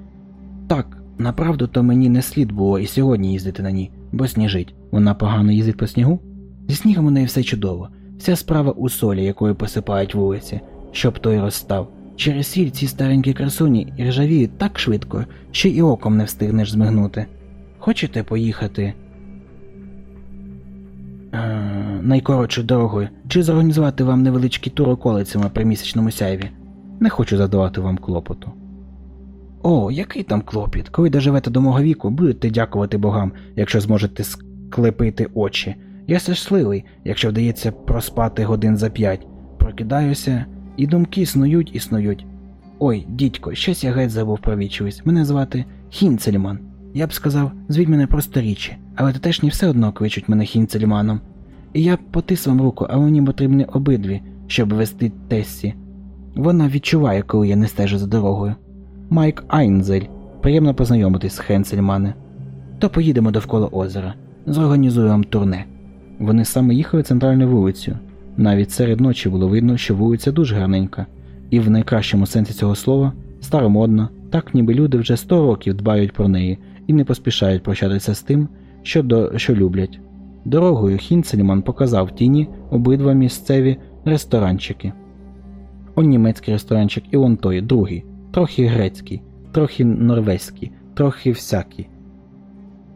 Так, направду то мені не слід було і сьогодні їздити на ній, бо сніжить. Вона погано їздить по снігу? Зі снігом у неї все чудово. Вся справа у солі, якою посипають вулиці, щоб той розстав. Через сіль ці старенькі красуні ржавіють так швидко, що і оком не встигнеш змигнути. Хочете поїхати? Е, найкоротшою дорогою, чи зорганізувати вам невеличкий тур околицями при місячному сяйві? Не хочу задавати вам клопоту. О, який там клопіт? Коли доживете до мого віку, будете дякувати богам, якщо зможете склепити очі. Я щасливий, якщо вдається проспати годин за п'ять. Прокидаюся, і думки снують і снують. Ой, дідько, щось я геть забув про вічливість. Мене звати Хінцельман. Я б сказав, звіть мене просто річі, але тетешні все одно кличуть мене Хінцельманом. Я потис вам руку, але мені потрібні обидві, щоб вести Тессі. Вона відчуває, коли я не стежу за дорогою. Майк Айнзель. Приємно познайомитись, Хенцельмане. То поїдемо довкола озера. Зорганізую вам турне. Вони саме їхали центральною вулицею. Навіть серед ночі було видно, що вулиця дуже гарненька, і в найкращому сенсі цього слова старомодна, так ніби люди вже сто років дбають про неї і не поспішають прощатися з тим, що, до, що люблять. Дорогою Хінцельман показав тіні обидва місцеві ресторанчики. Он німецький ресторанчик і он той, другий, трохи грецький, трохи норвезький, трохи всякий.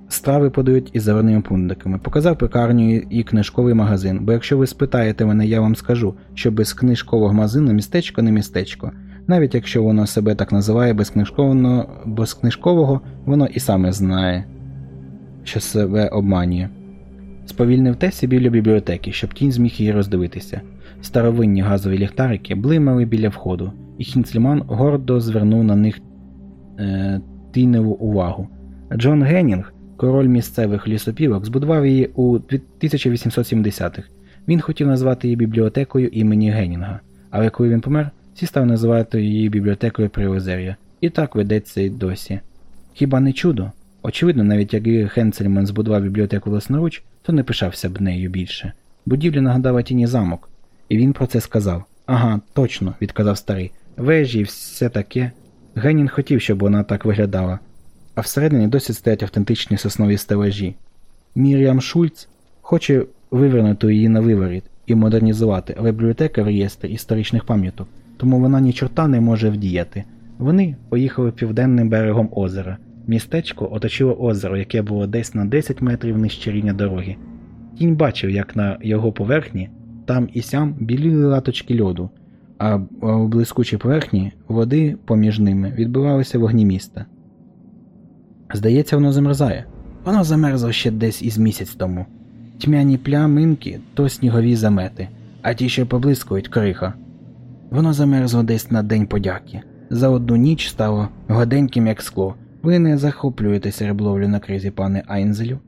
Страви подають із заварними пундиками. Показав пекарню і книжковий магазин, бо якщо ви спитаєте мене, я вам скажу, що без книжкового магазину містечко не містечко. Навіть якщо воно себе так називає без книжкового, без книжкового воно і саме знає, що себе обманює. Сповільнив Тесі біля бібліотеки, щоб тінь зміг її роздивитися. Старовинні газові ліхтарики блимали біля входу, і Хінцліман гордо звернув на них е, тіневу увагу. Джон Геннінг, король місцевих лісопілок, збудував її у 1870-х. Він хотів назвати її бібліотекою імені Геннінга, але коли він помер, всі стали називати її бібліотекою Приозер'я. І так ведеться й досі. Хіба не чудо? Очевидно, навіть якби Хенцельман збудував бібліотеку власноруч, то не пишався б нею більше. Будівля нагадала тіні замок, і він про це сказав. Ага, точно, відказав старий. Вежі і все таке. Генін хотів, щоб вона так виглядала, а всередині досі стоять автентичні соснові стелажі. Мір'ям Шульц хоче вивернути її на виворіт і модернізувати, але бібліотека в реєстрі історичних пам'яток, тому вона ні чорта не може вдіяти. Вони поїхали південним берегом озера. Містечко оточило озеро, яке було десь на 10 метрів нижче рівня дороги. Кінь бачив, як на його поверхні там і сям біліли латочки льоду, а у блискучій поверхні води поміж ними відбивалися вогні міста. Здається, воно замерзає. Воно замерзло ще десь із місяць тому. Тьмяні пляминки то снігові замети, а ті, що поблискують криха. Воно замерзло десь на День подяки. За одну ніч стало гладеньким, як скло. Ви не захоплюєтеся рибловлю на кризі, пане Айнзелю?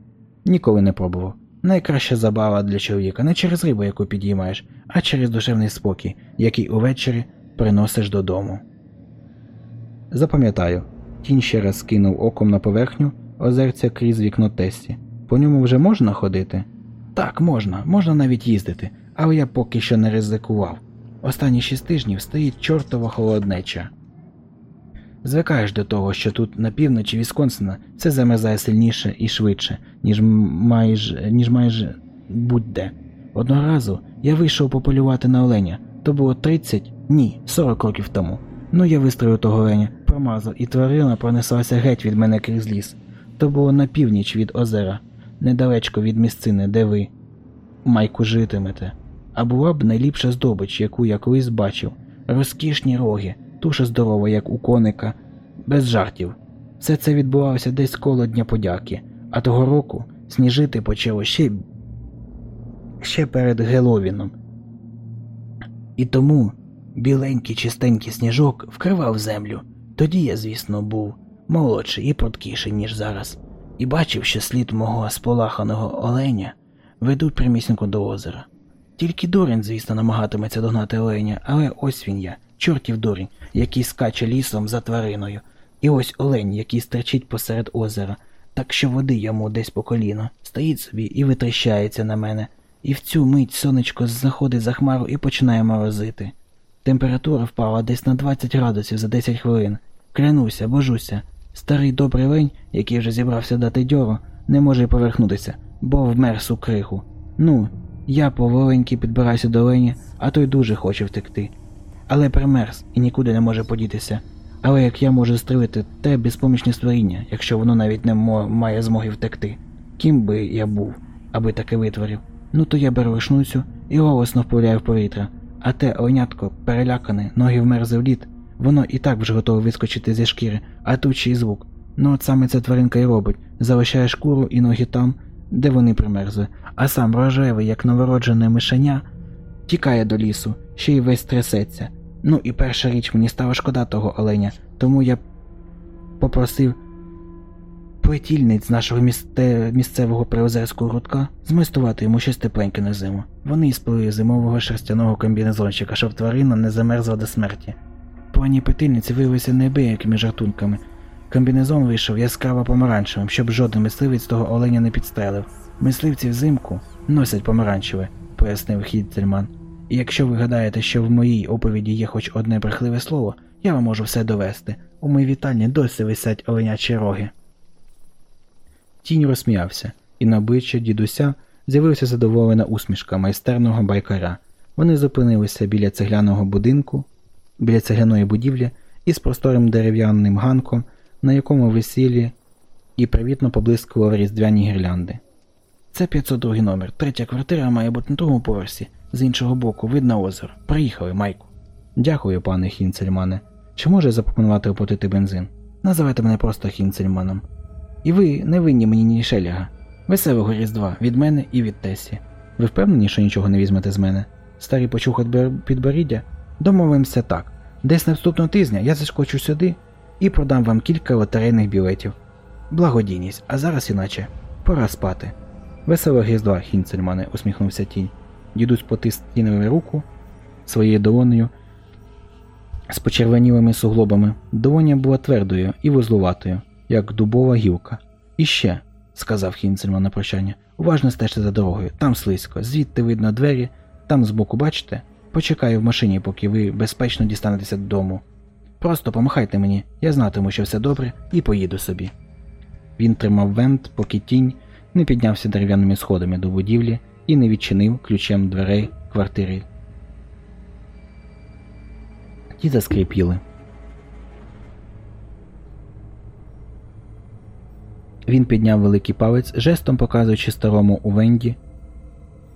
Ніколи не пробував. Найкраща забава для чоловіка не через рибу, яку підіймаєш, а через душевний спокій, який увечері приносиш додому. Запам'ятаю, тінь ще раз кинув оком на поверхню озерця крізь вікно Тесі. По ньому вже можна ходити? Так, можна, можна навіть їздити, але я поки що не ризикував. Останні шість тижнів стоїть чортова холоднеча. Звикаєш до того, що тут на півночі Вісконсина все замерзає сильніше і швидше, ніж майже, ніж майже будь-де. Одного разу я вийшов пополювати на оленя. То було 30, ні, 40 років тому. Ну я вистрелив того оленя, промазав, і тварина пронеслася геть від мене крізь ліс. То було на північ від озера, недалечко від місцини, де ви, майку, житимете. А була б найліпша здобич, яку я колись бачив. Розкішні роги, туша здорова, як у коника, без жартів. Все це відбувалося десь коло Дня подяки, а того року сніжити почало ще, ще перед Геловіном. І тому біленький чистенький сніжок вкривав землю. Тоді я, звісно, був молодший і пруткіший, ніж зараз. і бачив, що слід мого сполаханого оленя ведуть прямісінько до озера. Тільки дурень, звісно, намагатиметься догнати оленя, але ось він я, чортів дурень, який скаче лісом за твариною. І ось олень, який стерчить посеред озера, так що води йому десь по коліно, стоїть собі і витріщається на мене. І в цю мить сонечко заходить за хмару і починає морозити. Температура впала десь на 20 градусів за 10 хвилин. Клянуся, божуся. Старий добрий лень, який вже зібрався дати дьору, не може поверхнутися, бо вмерз у криху. Ну, я поволеньки підбираюся до лені, а той дуже хоче втекти. Але примерз і нікуди не може подітися. Але як я можу стрілити те безпомічне створіння, якщо воно навіть не має змоги втекти? Ким би я був, аби таке витворив? Ну то я беру рушницю і голосно вправляю в повітря, а те оленятко, перелякане, ноги вмерзли в лід, воно і так вже готове вискочити зі шкіри, а тут ще й звук. Ну от саме ця тваринка й робить, залишає шкуру і ноги там, де вони примерзли, а сам рожевий, як новороджене мишеня, тікає до лісу, ще й весь трясеться. Ну і перша річ мені стало шкода того оленя, тому я попросив плетільниць з нашого місте... місцевого приозерського рудка змайстувати йому щось тепленьке на зиму. Вони й сплили зимового шерстяного комбінезончика, щоб тварина не замерзла до смерті. Плані петильниці виявилися неабиякими жартунками. Комбінезон вийшов яскраво помаранчевим, щоб жоден мисливець того оленя не підстрелив. Мисливці взимку носять помаранчеве, пояснив Хідзельман. І якщо ви гадаєте, що в моїй оповіді є хоч одне брехливе слово, я вам можу все довести. У моїй вітальні досі висять оленячі роги. Тінь розсміявся, і на обличчі дідуся з'явилася задоволена усмішка майстерного байкаря. Вони зупинилися біля цегляного будинку, біля цегляної будівлі із просторим дерев'яним ганком, на якому висілі і привітно поблискували різдвяні гірлянди. Це 502 номер. Третя квартира має бути на другому поверсі. З іншого боку, видно озеро. Приїхали, Майку. Дякую, пане Хінцельмане. Чи може запропонувати оплатити бензин? Називайте мене просто Хінцельманом. І ви не винні мені ні шеляга. Веселого Різдва від мене і від Тесі. Ви впевнені, що нічого не візьмете з мене? Старий почухать підборіддя? Домовимося так. Десь наступного тижня я заскочу сюди і продам вам кілька лотерейних білетів. Благодійність, а зараз іначе. Пора спати. Веселого Різдва, Хінцельмане, усміхнувся тінь. Дідусь потис тіневі руку своєю долонею з почервонілими суглобами. Долоня була твердою і вузлуватою, як дубова гілка. І ще, сказав Хінцельман на прощання, уважно стежте за дорогою, там слизько, звідти видно двері, там збоку бачите? Почекаю в машині, поки ви безпечно дістанетеся додому. Просто помахайте мені, я знатиму, що все добре, і поїду собі. Він тримав вент, поки тінь не піднявся дерев'яними сходами до будівлі і не відчинив ключем дверей квартири. Ті заскрипіли. Він підняв великий палець, жестом показуючи старому у Венді.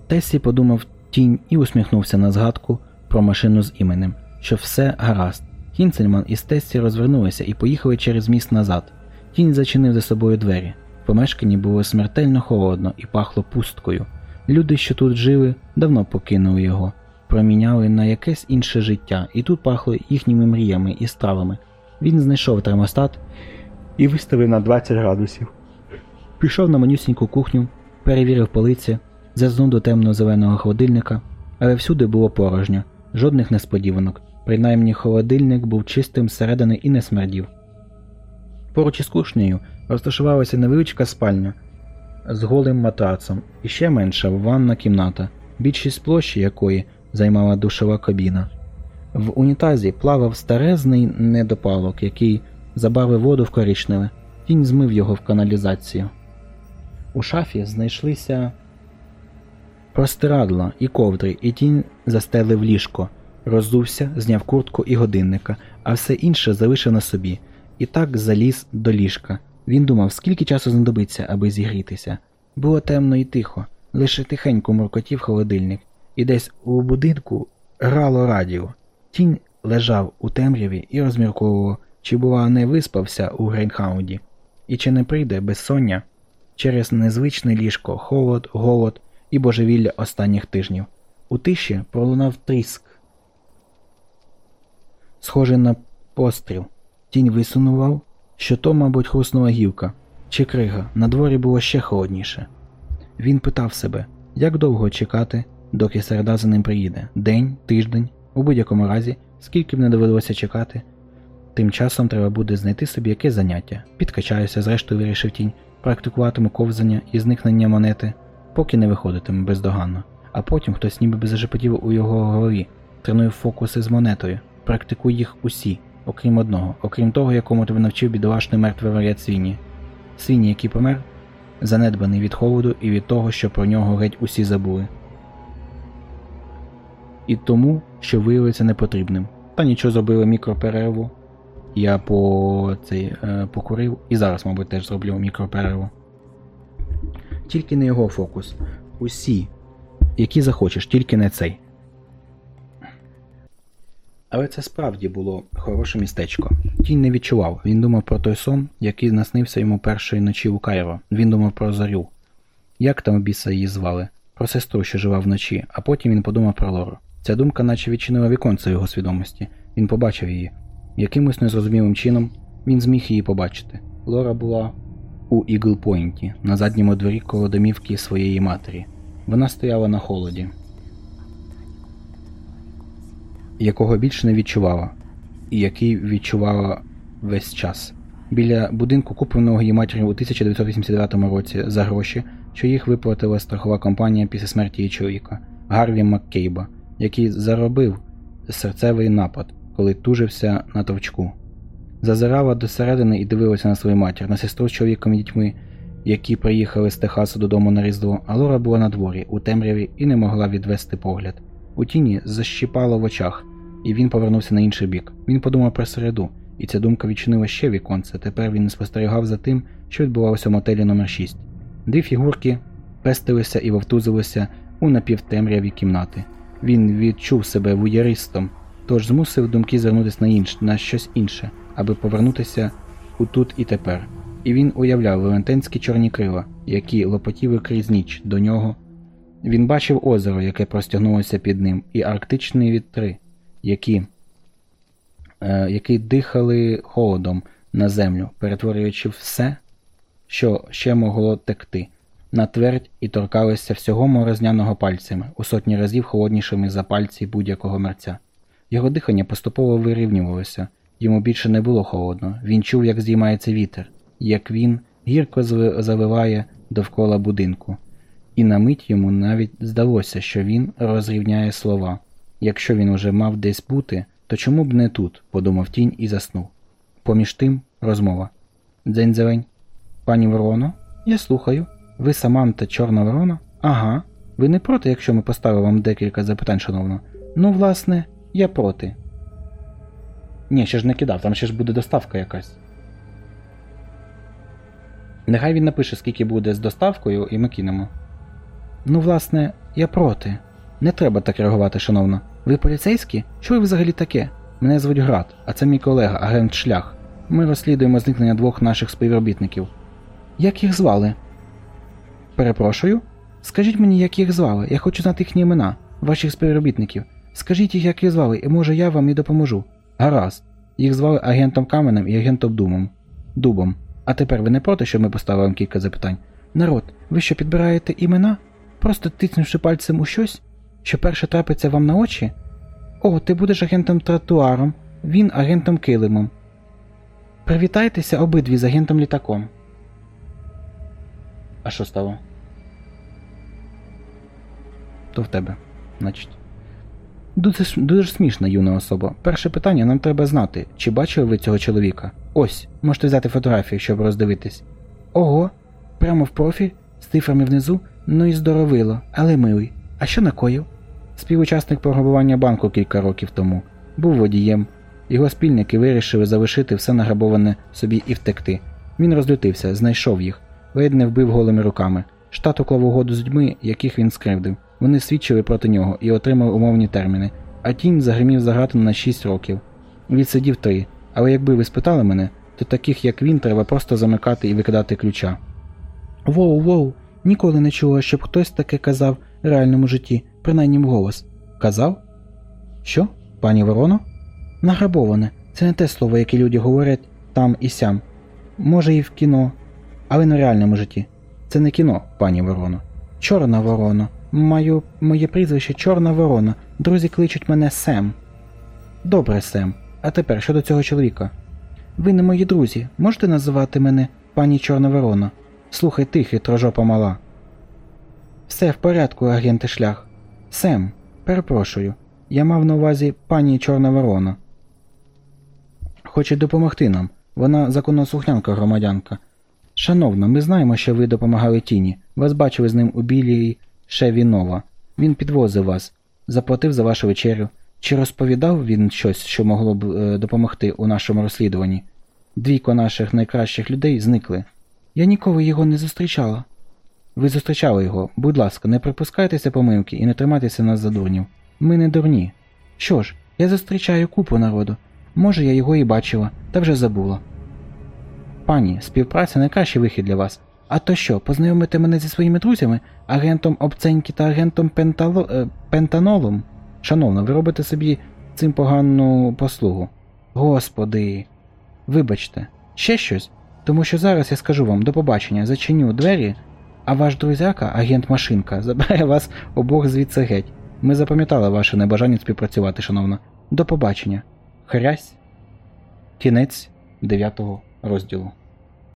Тесі подумав тінь і усміхнувся на згадку про машину з іменем, що все гаразд. Хінцельман і Тесі розвернулися і поїхали через міст назад. Тінь зачинив за собою двері. Помешканні було смертельно холодно і пахло пусткою. Люди, що тут жили, давно покинули його, проміняли на якесь інше життя, і тут пахло їхніми мріями і стравами. Він знайшов термостат і виставив на 20 градусів. Пішов на манюсіньку кухню, перевірив полиці, зазнув до темно-зеленого холодильника, але всюди було порожньо, жодних несподіванок. Принаймні холодильник був чистим зсередини і не смердів. Поруч із кухнею розташувалася невеличка спальня з голим матрацом і ще менша ванна кімната, більшість площі якої займала душова кабіна. В унітазі плавав старезний недопалок, який забавив воду в коричневе. Тінь змив його в каналізацію. У шафі знайшлися простирадла і ковдри, і тінь застелив ліжко, роззувся, зняв куртку і годинника, а все інше залишив на собі. І так заліз до ліжка. Він думав, скільки часу знадобиться, аби зігрітися. Було темно і тихо, лише тихенько муркотів холодильник, і десь у будинку грало радіо. Тінь лежав у темряві і розмірковував, чи бува не виспався у Грейнхаунді, і чи не прийде безсоння через незвичне ліжко, холод, голод і божевілля останніх тижнів. У тиші пролунав тріск, схожий на постріл. Тінь висунував, що то, мабуть, хруснула гілка, чи крига, на дворі було ще холодніше. Він питав себе, як довго чекати, доки середа за ним приїде день, тиждень, у будь-якому разі, скільки б не довелося чекати. Тим часом треба буде знайти собі яке заняття. Підкачаюся, зрештою вирішив тінь, практикуватиму ковзання і зникнення монети, поки не виходитиме бездоганно. А потім хтось ніби зашепотів у його голові, тренує фокуси з монетою, практикуй їх усі, окрім одного, окрім того, якому тебе навчив бідолашний мертвий варіат свині. Свині, який помер, занедбаний від холоду і від того, що про нього геть усі забули. І тому, що виявиться непотрібним. Та нічого зробили мікроперерву. Я по цей е, покурив і зараз, мабуть, теж зроблю мікроперерву. Тільки не його фокус. Усі, які захочеш, тільки не цей. Але це справді було хороше містечко. Тінь не відчував. Він думав про той сон, який наснився йому першої ночі у Кайро. Він думав про зорю. Як там біса її звали? Про сестру, що жила вночі, а потім він подумав про Лору. Ця думка наче відчинила віконце його свідомості. Він побачив її. Якимось незрозумілим чином він зміг її побачити. Лора була у Іглпойнті, на задньому дворі коло домівки своєї матері. Вона стояла на холоді, якого більше не відчувала, і який відчувала весь час. Біля будинку, купленого її матір'ю у 1989 році за гроші, що їх виплатила страхова компанія після смерті її чоловіка Гарві Маккейба, який заробив серцевий напад, коли тужився на товчку. Зазирала досередини і дивилася на свою матір, на сестру з чоловіком і дітьми, які приїхали з Техасу додому на Різдво, а Лора була на дворі, у темряві і не могла відвести погляд. У тіні защіпало в очах, і він повернувся на інший бік. Він подумав про середу, і ця думка відчинила ще віконце. Тепер він спостерігав за тим, що відбувалося в мотелі номер 6 Дві фігурки пестилися і вовтузилися у напівтемряві кімнати. Він відчув себе вуєристом, тож змусив думки звернутися на інш, на щось інше, аби повернутися у тут і тепер. І він уявляв велетенські чорні крила, які лопотіли крізь ніч до нього. Він бачив озеро, яке простягнулося під ним, і арктичні вітри, які, е, які дихали холодом на землю, перетворюючи все, що ще могло текти, на твердь і торкалися всього морозняного пальцями, у сотні разів холоднішими за пальці будь-якого мерця. Його дихання поступово вирівнювалося, йому більше не було холодно. Він чув, як здіймається вітер, як він гірко завиває довкола будинку. І на мить йому навіть здалося, що він розрівняє слова. Якщо він уже мав десь бути, то чому б не тут? подумав тінь і заснув. Поміж тим розмова. Дзень-дзелень. Пані Вороно, я слухаю. Ви Саманта Чорна Ворона? Ага. Ви не проти, якщо ми поставимо вам декілька запитань, шановно? Ну, власне, я проти. Ні, ще ж не кидав, там ще ж буде доставка якась. Нехай він напише, скільки буде з доставкою, і ми кинемо. Ну, власне, я проти. Не треба так реагувати, шановна. Ви поліцейські? Що ви взагалі таке? Мене звуть Град, а це мій колега, агент Шлях. Ми розслідуємо зникнення двох наших співробітників. Як їх звали? Перепрошую? Скажіть мені, як їх звали. Я хочу знати їхні імена, ваших співробітників. Скажіть їх, як їх звали, і може я вам і допоможу. Гаразд. Їх звали агентом Каменем і агентом Думом. Дубом. А тепер ви не проти, щоб ми поставили вам кілька запитань? Народ, ви що підбираєте імена? Просто тицнувши пальцем у щось, що перше трапиться вам на очі? О, ти будеш агентом тротуаром, він агентом килимом. Привітайтеся обидві з агентом літаком. А що стало? То в тебе, значить. Дуже, дуже смішна юна особа. Перше питання нам треба знати, чи бачили ви цього чоловіка? Ось, можете взяти фотографію, щоб роздивитись. Ого, прямо в профіль, з цифрами внизу, ну і здоровило, але милий. А що накоїв? Співучасник пограбування банку кілька років тому. Був водієм. Його спільники вирішили залишити все награбоване собі і втекти. Він розлютився, знайшов їх, ледь не вбив голими руками. Штат уклав угоду з людьми, яких він скривдив. Вони свідчили проти нього і отримали умовні терміни, а тінь загримів заграту на 6 років. Відсидів три, але якби ви спитали мене, то таких як він треба просто замикати і викидати ключа. Воу, воу, ніколи не чула, щоб хтось таке казав в реальному житті, принаймні вголос. Казав? Що, пані Вороно? Награбоване. Це не те слово, яке люди говорять там і сям. Може, і в кіно. але на реальному житті. Це не кіно, пані Ворона. Чорна ворона. Маю моє прізвище Чорна Ворона. Друзі кличуть мене Сем. Добре, Сем. А тепер щодо цього чоловіка. Ви не мої друзі. Можете називати мене пані Чорна Ворона? Слухай ти, хитрожопа мала. Все в порядку, агенте шлях. Сем, перепрошую. Я мав на увазі пані Чорна Ворона. Хоче допомогти нам. Вона законослухнянка громадянка. Шановна, ми знаємо, що ви допомагали тіні. Вас бачили з ним у білій Шевінова. Він підвозив вас, заплатив за вашу вечерю. Чи розповідав він щось, що могло б е, допомогти у нашому розслідуванні? Двійко наших найкращих людей зникли. Я ніколи його не зустрічала. Ви зустрічали його. Будь ласка, не припускайтеся помилки і не тримайтеся нас за дурнів. Ми не дурні. Що ж, я зустрічаю купу народу. Може, я його і бачила, та вже забула. Пані, співпраця найкращий вихід для вас. А то що, познайомите мене зі своїми друзями, агентом Обценьки та агентом Пентало... е, Пентанолом? Шановна, ви робите собі цим погану послугу. Господи. Вибачте, ще щось? Тому що зараз я скажу вам до побачення, зачиню двері, а ваш друзяка, агент Машинка, забере вас обох звідси геть. Ми запам'ятали ваше небажання співпрацювати, шановна. До побачення. Хрясь. Кінець 9 розділу.